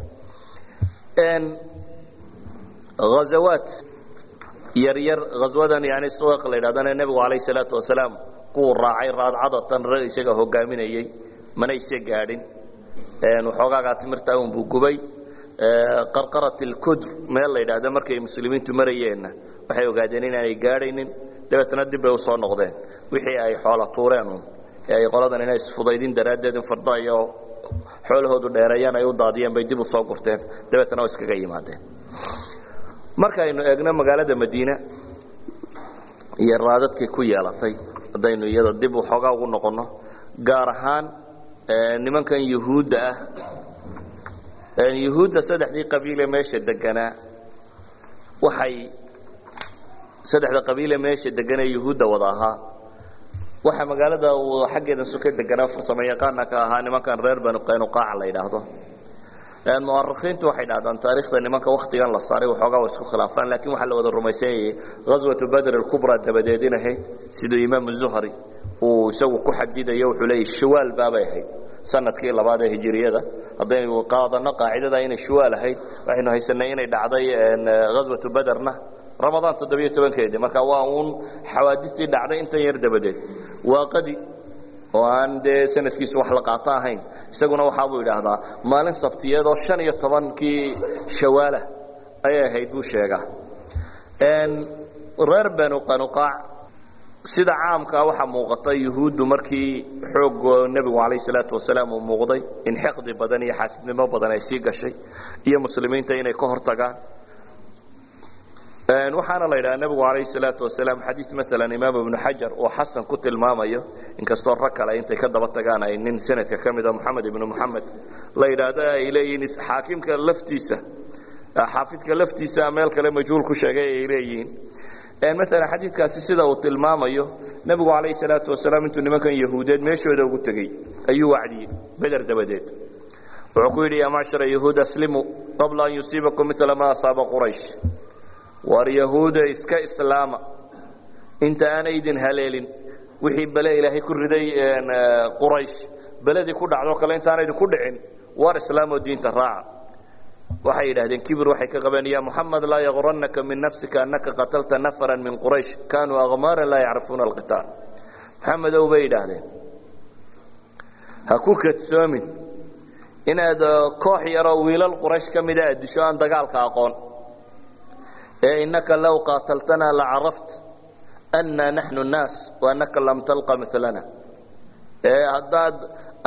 Hazawaat yaryar haswadan yani suwaq la yidhahdana nebigu calayh salaatu wasalaam kuwuu raacay raadcadatan rag isaga hogaaminayey mana ise gaadhin. Waxoogaagaa timirta un buu gubay qarqarat ilkudr meel la yidhaahda markay muslimiintu marayeenna waxay ogaadeen inaanay gaadhaynin dabeetna dib bay u soo noqdeen. Wixii ay xoola tuureen un ee ay qoladan inay isfudaydin daraaddeed in farda iyo xoolahoodu dheereeyaan ay u daadiyeen bay dib u soo gurteen dabeetna waa iskaga yimaadeen. Markaynu eegno magaalada madiina iyo raadadkii ku yeelatay haddaynu iyada dib waxoogaa ugu noqonno gaar ahaan nimankan yuhuudda ah yuhuudda saddexdii qabiile meesha deganaa waxay saddexda qabiile meesha deganee yuhuudda wada ahaa. Waxaa magaalada xaggeeda suka deganaa farsamo yaqaana ka ahaa nimankan reer banu qaynuqaaca la yidhaahdo. Mu'arikhiintu waxay dhahdaan taariikhda nimanka wakhtigan la saaray waxoogaa waa isku khilaafaan lakiin waxaa la wada rumaysanyayay ghaswatu badr alkubra dabadeed in ahayd siduu imaamu zuhri uu isagu ku xadidayo wuxuu leeyahy shawaal baabay ahayd sannadkii labaad ee hijiriyada haddaynu qaadano qaacidada inay shawaal ahayd waxaynu haysanay inay dhacday ghaswatu baderna ramadaan toddobiyo tobankeedii marka waa uun xawaadistii dhacday intan yar dabadeed. Waaqadi oo aan dee sanadkiisu wax la qaato ahayn. Isaguna waxaabuu idhaahdaa maalin sabtiyeedoo shan iyo tobankii shawaalah ayay ahayd buu sheegaa. Reer banu qanuqaac sida caamkaa waxaa muuqata yuhuuddu markii xoogoo nebigu calayh salaatu wasalaam uu muuqday in xiqdi badan iyo xaasidnimo badan ay sii gashay iyo muslimiinta inay ka hor tagaan waxaana la yidhaha nebigu calayh salaatu wasalaam xadiid maalan imaam ibnu xajar oo xasan ku tilmaamayo inkastoo rag kale intay ka daba tagaan ay nin sanadka ka mida moxamed ibnu moxamed la yidhaahdo ay leeyihiin xaakimka laftiisa xaafidka laftiisa meel kale majhuul ku sheegay ay leeyihiin maalan xadiidkaasi sida uu tilmaamayo nebigu calayh salaatu wasalaam intuu nimankan yahuudeed meeshooda ugu tegey ayuu wacdiyey beder dabadeed. Wuxuu ku yidhi yaa macshara yahuud aslimuu qabla an yusiibakum mila ma asaaba quraysh. War yahuuda iska islaama. Inta aanay idin haleelin wixii bele ilaahay ku riday quraysh beledii ku dhacdo kale intaana idinku dhicin war islaamoo diinta raaca waxay yidhahdeen kibir waxay ka qabeen ya muxamed laa yagurannaka min nafsika annaka qatalta nafara min quraysh. Kaanuu akhmaaran laa yacrifuuna alqitaal. Maxamedow bay yidhaahdeen ha ku kadsoomin inaad koox yaroo wiilal quraysh ka mida aad disho aan dagaalka aqoon. Ee innaka low qaataltanaa lacaraft anna naxnu nnaas waannaka lam talqa milana ee haddaad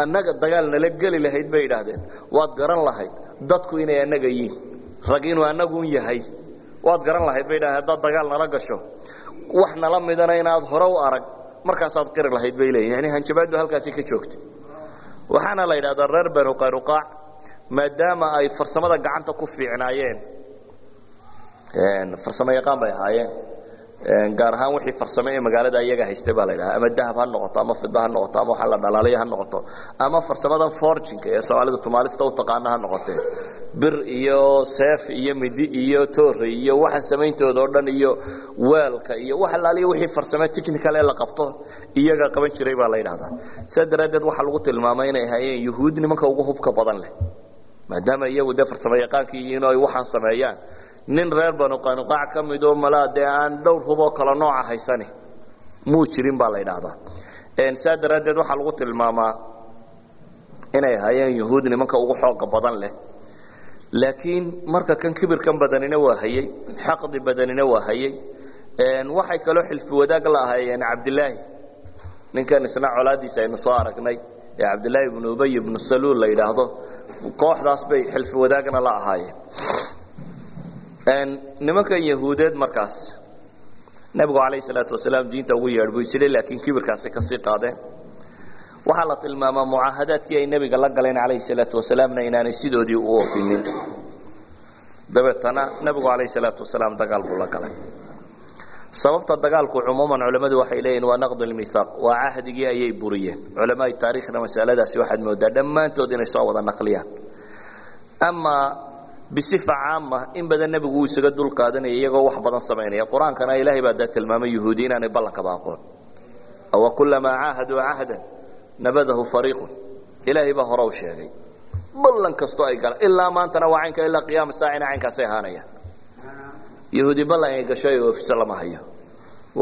annaga dagaal nala geli lahayd bay yidhaahdeen. Waad garan lahayd dadku inay annaga yiin rag inuu annagun yahay waad garan lahayd bay yidhahdeen haddaad dagaal nala gasho. Wax nala midana inaad hore u arag markaasaad qiri lahayd bay leeyihiin yani hanjabaaddu halkaasi ka joogtay waxaana la yidhahdaa reer banu qayruqaac maadaama ay farsamada gacanta ku fiicnaayeen farsamo yaqaan bay ahaayeen gaar ahaan wixii farsamo ee magaalada iyaga haystay baa la yidhaha ama dahab ha noqoto ama fida ha noqoto ama waxa la dhalaaliya ha noqoto ama farsamadan forginka ee soomaalidu tumaalista u taqaana ha noqotee. Bir iyo seef iyo midi iyo toore iyo waxa samayntooda oo dhan iyo weelka iyo wax alaaliya wixii farsamo technical ee la qabto iyaga qaban jiray baa la yidhahdaa. Sidaa daraaddeed waxaa lagu tilmaamay inay ahaayeen yuhuud nimanka ugu hubka badan leh maadaama iyagu dee farsamo yaqaanka yihiin oo ay waxaan sameeyaan nin reer banu qanuqaac ka midoo malaa dee aan dhowr huboo kala nooca haysani muu jirin baa la yidhaahdaa. Saa daraaddeed waxaa lagu tilmaamaa inay ahaayeen yuhuud nimanka ugu xooga badan leh. Laakiin marka kan kibirkan badanina waa hayey xaqdi badanina waa hayey waxay kaloo xilfi wadaag la ahaayeen cabdilaahi ninkan isna colaadiisa aynu soo aragnay ee cabdilaahi ibnu ubay ibnu saluul la yidhaahdo kooxdaas bay xilfi wadaagna la ahaayeen nimankan yahuudeed markaas. Nebigu calayh salaatu wasalaam diinta ugu yeedh buu isile laakiin kibirkaasay ka sii qaadeen waxaa la tilmaamaa mucaahadaadkii ay nebiga la galeen calayhi salaatu wasalaamna inaanay sidoodii u oofinin. Dabeetana nebigu calayh salaatu wasalaam dagaal buu la galay. Sababta dagaalku cumuuman culammadu waxay leeyihiin waa naqd lmithaaq waa cahdigii ayay buriyeen. Culamaai taariikhna masaladaasi waxaad moodaa dhammaantood inay soo wada naqliyaan. Amaa bisifa caama in badan nebigu uu isaga dul qaadanaya iyagoo wax badan samaynaya. Qur'aankana ilaahay baa daa tilmaamay yuhuudi inaanay ballankaba aqoon awa kulamaa caahaduu cahdan nabadahu fariiqun. Ilaahay baa hore u sheegay. Ballan kastoo ay galaan. Ilaa maantana waa ilaa qiyaama saacina caynkaasay ahaanayaan. Yahuudi ballan ay gasho ay oofiso lama hayo.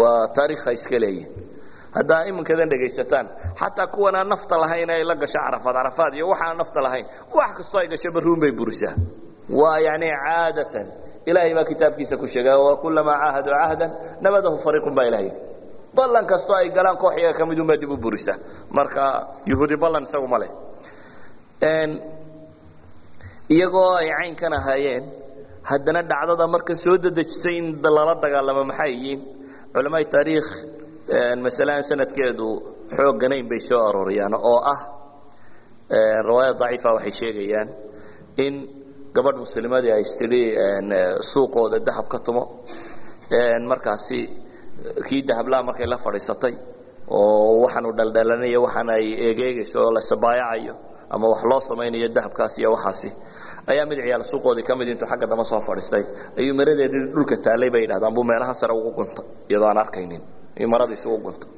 Waa taariikha iska leeyihiin haddaa iminkadan dhegaysataan xataa kuwanaan nafta lahayn ay la gasho carafaad carafaad iyo waxaan nafta lahayn wax kastoo ay gasho baruun bay burisaa waa yani caadatan ilaahay baa kitaabkiisa ku sheegay wa kulamaa caahaduu cahdan nabadahu fariiqun baa ilahay ballan kastoo ay galaan koox iyaga ka midunbaa dib u burisa. Marka yuhuudi ballan isagu ma leh. Iyagoo ay caynkan ahaayeen haddana dhacdada marka soo dedejisay in lala dagaalamo maxay yihiin? Culamaai taariikh masalahan sanadkeedu xoogganayn bay soo arooriyaan oo ah riwaayad daciifa waxay sheegayaan in gabadh muslimadii ay istidhi suuqooda dahab ka tumo. Markaasi kii dahablaha markay la fadhiisatay oo waxaanu dhaldhalanayo waxaan ay eegeegayso oo la sabaayacayo ama wax loo samaynayo dahabkaas iyo waxaasi. Ayaa mid ciyaal suuqoodii ka mid intuu xagga dama soo fadhiistay. Ayuu maradeedii dhulka taallay bay yidhahdaan buu meelaha sare ugu guntay iyadoo aan arkaynin. Maradiis ugu guntay.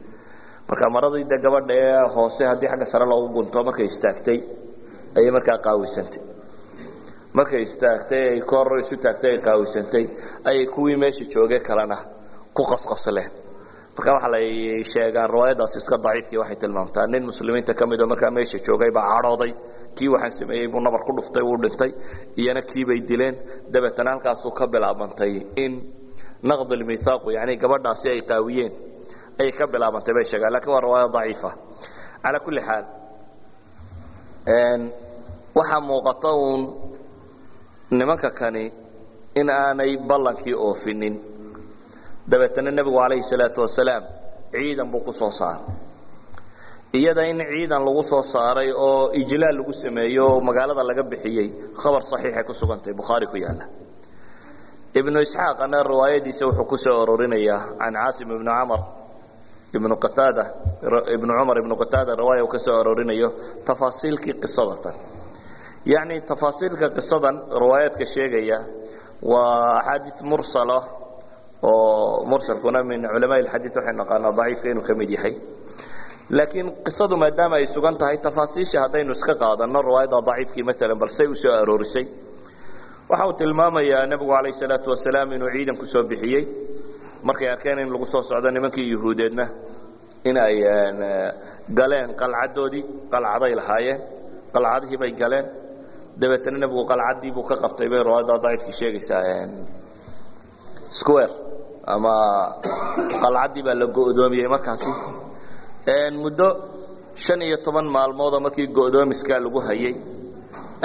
Marka maradii de gabadha ee hoose haddii xagga sare loogu gunto markay istaagtay ayay markaa qaawisantay markay istaagtay ay kor isu taagtay ay qaawisantay ayay kuwii meesha joogay kalena ku qasqasleen. Marka waxaa lay sheegaan riwaayadaas iska daciifkii waxay tilmaamtaa nin muslimiinta ka midoo markaa meesha joogay baa cadhooday kii waxaan sameeyey buu nabar ku dhuftay wuu dhintay iyana kiibay dileen. Dabeetana halkaasuu ka bilaabantay in naqd lmithaaqu yani gabadhaasi ay qaawiyeen ayay ka bilaabantay bay sheegaan laakiin waa riwaaya daciifa. Calaa kulli xaal waxaa muuqata uun nimanka kani in aanay ballankii oofinin. Dabeetana nebigu calayhi salaatu wasalaam ciidan buu ku saaray. Iyada in ciidan lagu soo saaray oo ijlaal lagu sameeyo magaalada laga bixiyey khabar saxiixay ku sugantay bukhaari ku yaalla. Ibnu isxaaqana riwaayadiisa wuxuu ku ororinayaa can caasim ibni camar ibnu qataada ibnu cumar ibnu qataada riwaaya uu ka ororinayo tafaasiilkii qisadatan yacni tafaasiilka qisadan riwaayaadka sheegaya waa axaadiis mursala oo mursalkuna min culamaa ilxadiid waxay naqaanaa daciifka inuu ka mid yahay. Laakiin qisadu maadaama ay sugan tahay tafaasiisha haddaynu iska qaadanno riwaayadda daciifkii maalan balsay u soo aroorisay. Waxa uu tilmaamayaa nebigu calayh salaatu wasalaam inuu ciidan ku soo bixiyey. Markay arkeen in lagu soo socdo nimankii yuhuudeedna in ay galeen qalcadoodii qalcaday lahaayeen qalcadihii bay galeen dabeetana nebigu qalcaddii buu ka qabtay bay riwaayadda daciifkii sheegaysaa square ama qalcaddii baa la go'doomiyey markaasi. Muddo shan iyo toban maalmoodoo markii go'doomiskaa lagu hayay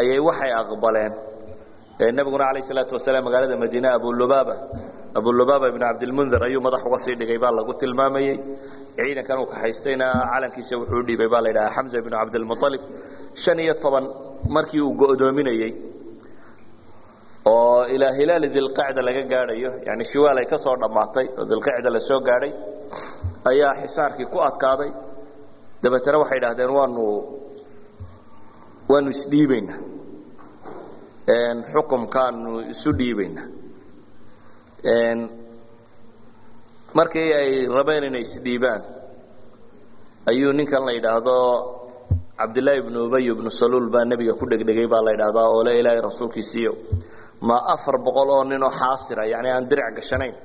ayay waxay aqbaleen nebiguna calayh salaatu wasalaam magaalada madiine abulubaaba abulubaaba ibnu cabdilmundir ayuu madax uga sii dhigay baa lagu tilmaamayey ciidankan uu kaxaystayna calankiisa wuxuu dhiibay baa la yidhaha xamza ibnu cabdilmualib shan iyo toban markii uu go'doominayey oo ilaa hilaali dilqacda laga gaadhayo yani shiwaal ay ka soo dhammaatay oo dilqacda la soo gaadhay ayaa xisaarkii ku adkaaday dabeetana waxay idhahdeen waanu waanu isdhiibaynaa xukumkaanu isu dhiibaynaa markii ay rabeen inay isdhiibaan ayuu ninkan la yidhaahdo cabdillaahi ibnu ubay ibnu saluul baa nebiga ku dhegdhegay baa la yidhaahdaa oo le ilaahay rasuulkiisiiyo ma afar boqol oo nin oo xaasira yani aan dirac gashanayn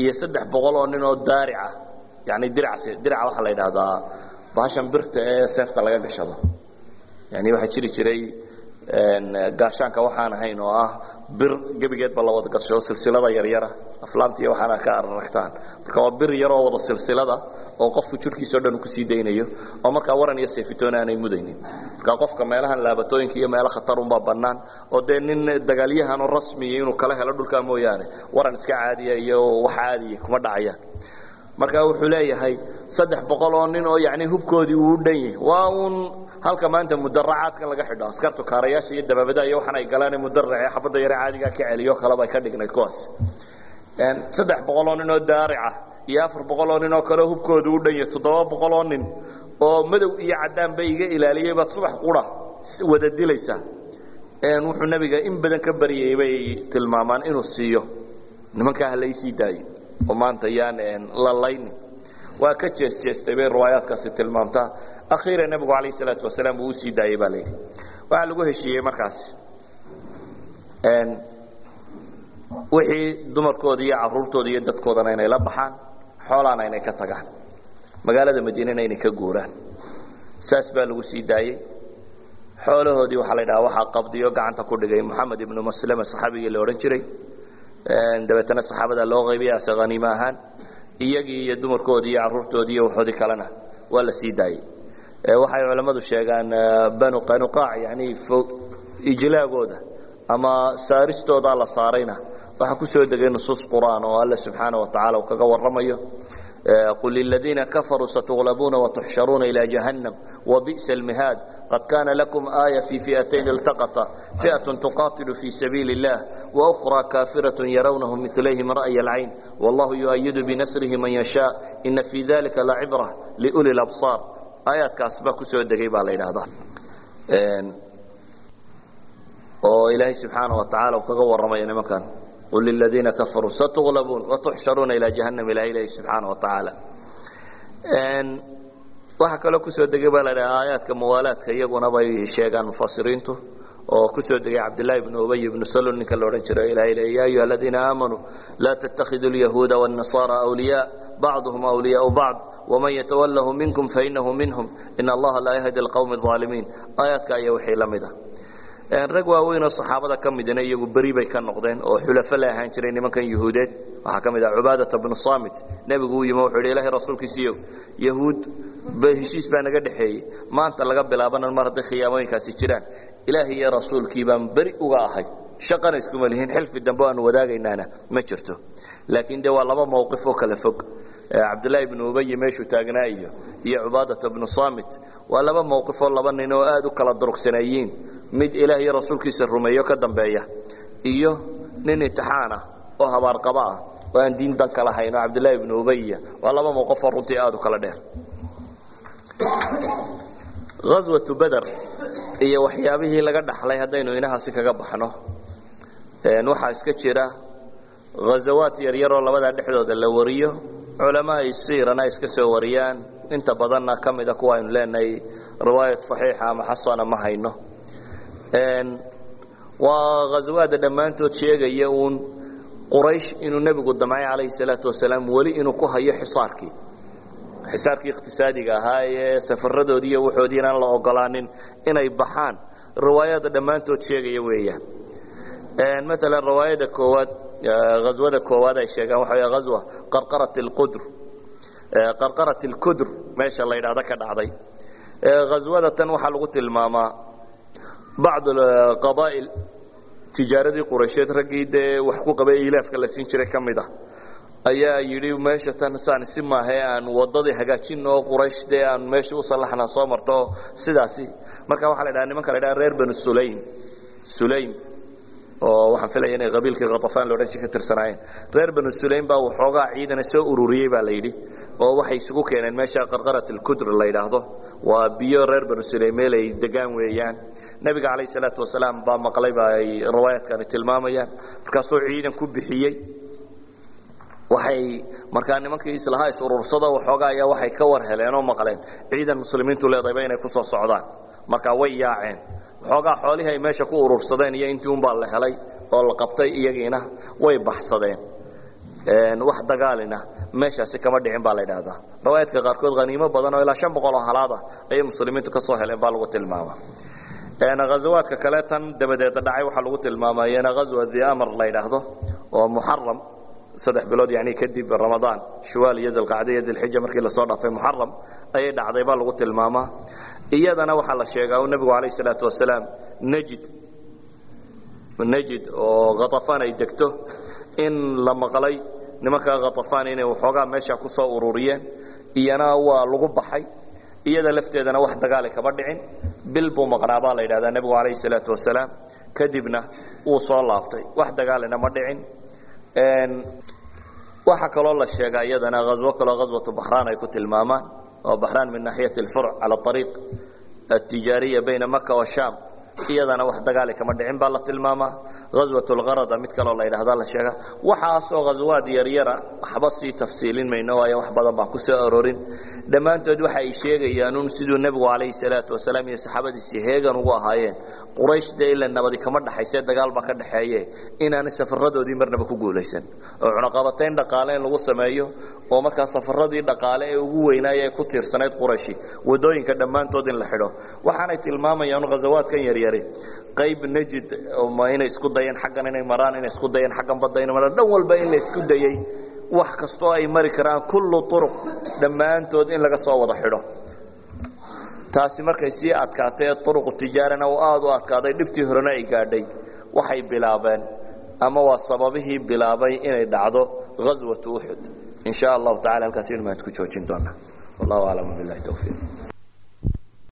iyo saddex boqol oo nin oo daarica yani diraca waxaa la yidhaahdaa bahashan birta ee seefta laga gashado. Yani waxaa jiri jiray gaashaanka waxaan ahayn oo ah bir gebigeedba la wada gashado silsilada yaryara aflaamta iyo waxaana ka araragtaan. Marka waa bir yaroo wada silsilada oo qofku jidhkiisa o dhan ku sii daynayo oo markaa waran iyo seefitoon aanay mudaynin. Marka qofka meelahan laabatooyinka iyo meelo khatarunbaa bannaan oo dee nin dagaalyahanoo rasmiya inuu kala helo dhulkaa mooyaane waran iska caadiya iyo wax caadiya kuma dhacayaan. Marka wuxuu leeyahay saddex boqol oo nin oo yani hubkoodii uu dhan yahay. Waa uun halka maanta mudaracaadkan laga xidho askartu kaarayaasha iyo dabaabadaha iyo waxaan ay galaan mudaracee xabadda yare caadigaa ka celiyo kaleba ay ka dhignayd kuwaas. Saddex boqol oo nin oo daarica iyo afar boqol oo nin oo kaleo hubkoodu u dhan yahay toddoba boqol oo nin oo madow iyo caddaan bay iga ilaaliyey baad subax qura wada dilaysaa. Wuxuu nebiga in badan ka baryayay bay tilmaamaan inuu siiyo. Nimankaa ha laysii daayo. Oo maanta yaan la laynin. Waa ka jeesjeestay bay riwaayaadkaasi tilmaamtaa. Akhiiran nebigu calayh salaatu wasalaam uu u sii daayey baa layidhi waxaa lagu heshiiyey markaasi wixii dumarkooda iyo caruurtooda iyo dadkoodana inay la baxaan xoolaana inay ka tagaan. Magaalada madiinana inay ka guuraan. Saas baa lagu sii daayey xoolahoodii waxaa la ydhaha waxaa qabdiyo gacanta ku dhigay moxamed ibnu maslama saxaabigii la odhan jiray. Dabeetana saxaabada loo qaybiyay ase haniimo ahaan iyagii iyo dumarkoodii iyo caruurtoodii iyo waxoodii kalena waa la sii daayey waxay culammadu sheegaan banu qanuqaac yani ijlaagooda ama saaristoodaa la saarayna waxaa ku soo degay nusuus qur'aan oo alle subxaana wa tacala uu kaga warramayo kafaruu satuglabuuna watuxsharuuna ilaa jahannam wabi'sa almihaad qad kaana lakum aaya fii fi'atayn iltaqata. Fi'atun tuqaatilu fii sabiili illah waأkhraa kaafiratun yarawnahum milayhim ra'ya alcayn wallahu yu'ayidu binasrihi man yashaa. Ina fii dalika lacibra liuli labsaar aayaadkaas baa ku soo degay baa la yidhaahdaa. Oo ilaahay subxaana wa tacala uu kaga warramayo nimankan qul liladiina kafaruu satuglabuun watuxsharuuna ilaa jahanam ilahay ilahi subxaana wa tacaala waxaa kaloo ku soo degay baa la dhaha aayaadka muwaalaadka iyaguna bay sheegaan mufasiriintu oo ku soo degay cabdillaahi bnu ubay bnu salul ninka la odhan jiro ilahay le yaa ayuha aladiina aamanuu laa tattakhiduu lyahuuda waannasaara awliyaa bacduhum awliyaau bacd waman yatawallahu minkum fainahu minhum in allaha laa yahdi alqowmi alaalimiin aayaadka ayaa wixii la mid a rag waaweyn oo saxaabada ka midina iyagu beri bay ka noqdeen oo xulafo la ahaan jiray nimankan yuhuudeed. Waxaa ka mid ah cubaadata bnu samit nebigu uu yimi wuxuu yidhi ilahay rasuulkiisiiyo yahuud heshiis baa naga dhexeeyey. Maanta laga bilaabana mar hadday khiyaamooyinkaasi jiraan. Ilaahay iyo rasuulkii baan beri uga ahay. Shaqana iskuma lihin xilfi dambe aanu wadaagaynaana ma jirto. Laakiin de waa laba mawqif oo kala fog cabdillaahi bnu ubayi meeshuu taagnaa iyo iyo cubaadata bnu samit waa laba mawqifoo laba nin oo aad u kala durugsaneeyiin mid ilaah iyo rasuulkiisa rumeeyo ka dambeeya iyo nin itixaan ah oo habaarqaba ah oo aan diin dan ka lahayn oo cabdillaahi bnu ubaya waa laba mawqifoo runtii aad u kala dheer. Aswatu beder iyo waxyaabihii laga dhaxlay haddaynu inahaasi kaga baxno. Waxaa iska jira ghazawaad yaryaroo labadaa dhexdooda la wariyo culamaai siirana iska soo wariyaan. Inta badanna ka mida kuwa aynu leenahay riwaayad saxiixa ama xasana ma hayno. Waa ghazawaada dhammaantood sheegaya uun quraysh inuu nebigu damcay calayhi salaatu wasalaam weli inuu ku hayo xisaarkii. Xisaarkii iqtisaadiga ahaa ee safaradoodii iyo waxoodii inaan la ogolaanin inay baxaan. Riwaayada dhammaantood sheegaya weeyaan. Maalan riwaayada koowaad ghazwada koowaad ay sheegaan waxa wey ghazwa qarqarat alqudr qarqarat alkudr meesha la yidhaahdo ka dhacday ghazwada tan waxaa lagu tilmaamaa bacd qabaa'il tijaaradii quraysheed raggii dee wax ku qabay ilaafka la siin jiray ka mid ah ayaa yidhi meesha tan saan si maahe aan wadadii hagaajin oo quraysh dee aan meesha u sallaxna soo marto sidaasi marka waxaa la dhaha nimanka la dhaha reer banu sulaym sulaym oo waxaan filaya inay qabiilkii khatafaan la odhan jir ka tirsanaayeen. Reer banu sulaym baa waxoogaa ciidana soo ururiyey baa la yidhi oo waxay isugu keeneen meesha qarqarat alkudr la yidhaahdo. Waa biyo reer banu sulaym meel ay degaan weeyaan. Nebiga calayh salaatu wasalaam baa maqlay ba ay riwaayaadkani tilmaamayaan. Markaasuu ciidan ku bixiyey. Waxay markaa nimankii islahaa is urursada waxoogaa ayaa waxay ka war heleen oo maqleen ciidan muslimiintu leedayba inay ku soo socdaan. Markaa way yaaceen waxoogaa xoolihii ay meesha ku urursadeen iyo intii unbaa la helay oo la qabtay iyagiina way baxsadeen. Wax dagaalina meeshaasi kama dhicin baa la yidhaahdaa. Riwaayaadka qaarkood haniimo badan oo ilaa shan boqol oo halaada ayay muslimiintu ka soo heleen baa lagu tilmaama. Ghazawaadka kale tan dabadeeda dhacay waxaa lagu tilmaamayena ghazwa diamar la yidhaahdo oo muxaram saddex bilood yani kadib ramadaan shuwaal iyo dilqacda iyo dilxija markii la soo dhaafay muxaram ayay dhacday baa lagu tilmaamaa iyadana waxaa la sheegaa u nebigu calayh salaatu wasalaam najid najid oo khatafaan ay degto in la maqlay nimanka khatafaan inay waxoogaa meesha ku soo ururiyeen iyana waa lagu baxay iyada lafteedana wax dagaali kama dhicin bil buu maqnaa baa la yidhahdaa nebigu calayhi salaatu wasalaam kadibna wuu soo laaftay wax dagaalina ma dhicin. Waxaa kaloo la sheegaa iyadana ghazwo kaloo ghazwatu baxraan ay ku tilmaamaan oo baxraan min naaxiyati alfurc cala ariiq atijaariya bayna maka washam iyadana wax dagaali kama dhicin baa la tilmaamaa ghazwat lgarada mid kaloo la yidhahda la sheega waxaasoo ghazwaad yaryara waxba sii tafsiilin mayno waayo wax badan baan ku soo arorin dhammaantood waxa ay sheegayaan un siduu nebigu calayhi salaatu wasalaam iyo saxaabadiisii heegan ugu ahaayeen quraysh dee ila nabadi kama dhaxaysee dagaal baa ka dhaxeeye inaanay safaradoodii marnaba ku guulaysan. Oo cunaqabatayn dhaqaale lagu sameeyo oo markaa safaradii dhaqaale ee ugu weynaaya ee ku tiirsanayd qurayshi waddooyinka dhammaantood in la xidho. Waxaanay tilmaamayaan ghazawaadkan yaryari qayb najid inay isku dayeen xaggan inay maraan inay isku dayeen xaggan badda inay maraan dhan walba in la isku dayey wax kastoo ay mari karaan kullu turuq dhammaantood in laga soo wada xidho. Taasi markay sii adkaatay turuqu tijaarana oo aada u adkaaday dhibtii horena ay gaadhay. Waxay bilaabeen ama waa sababihii bilaabay inay dhacdo ghaswatu uxud in sha allahu tacala halkaas inu mahad ku joojin doonaa. Wallahu aclam billahi tawfiiq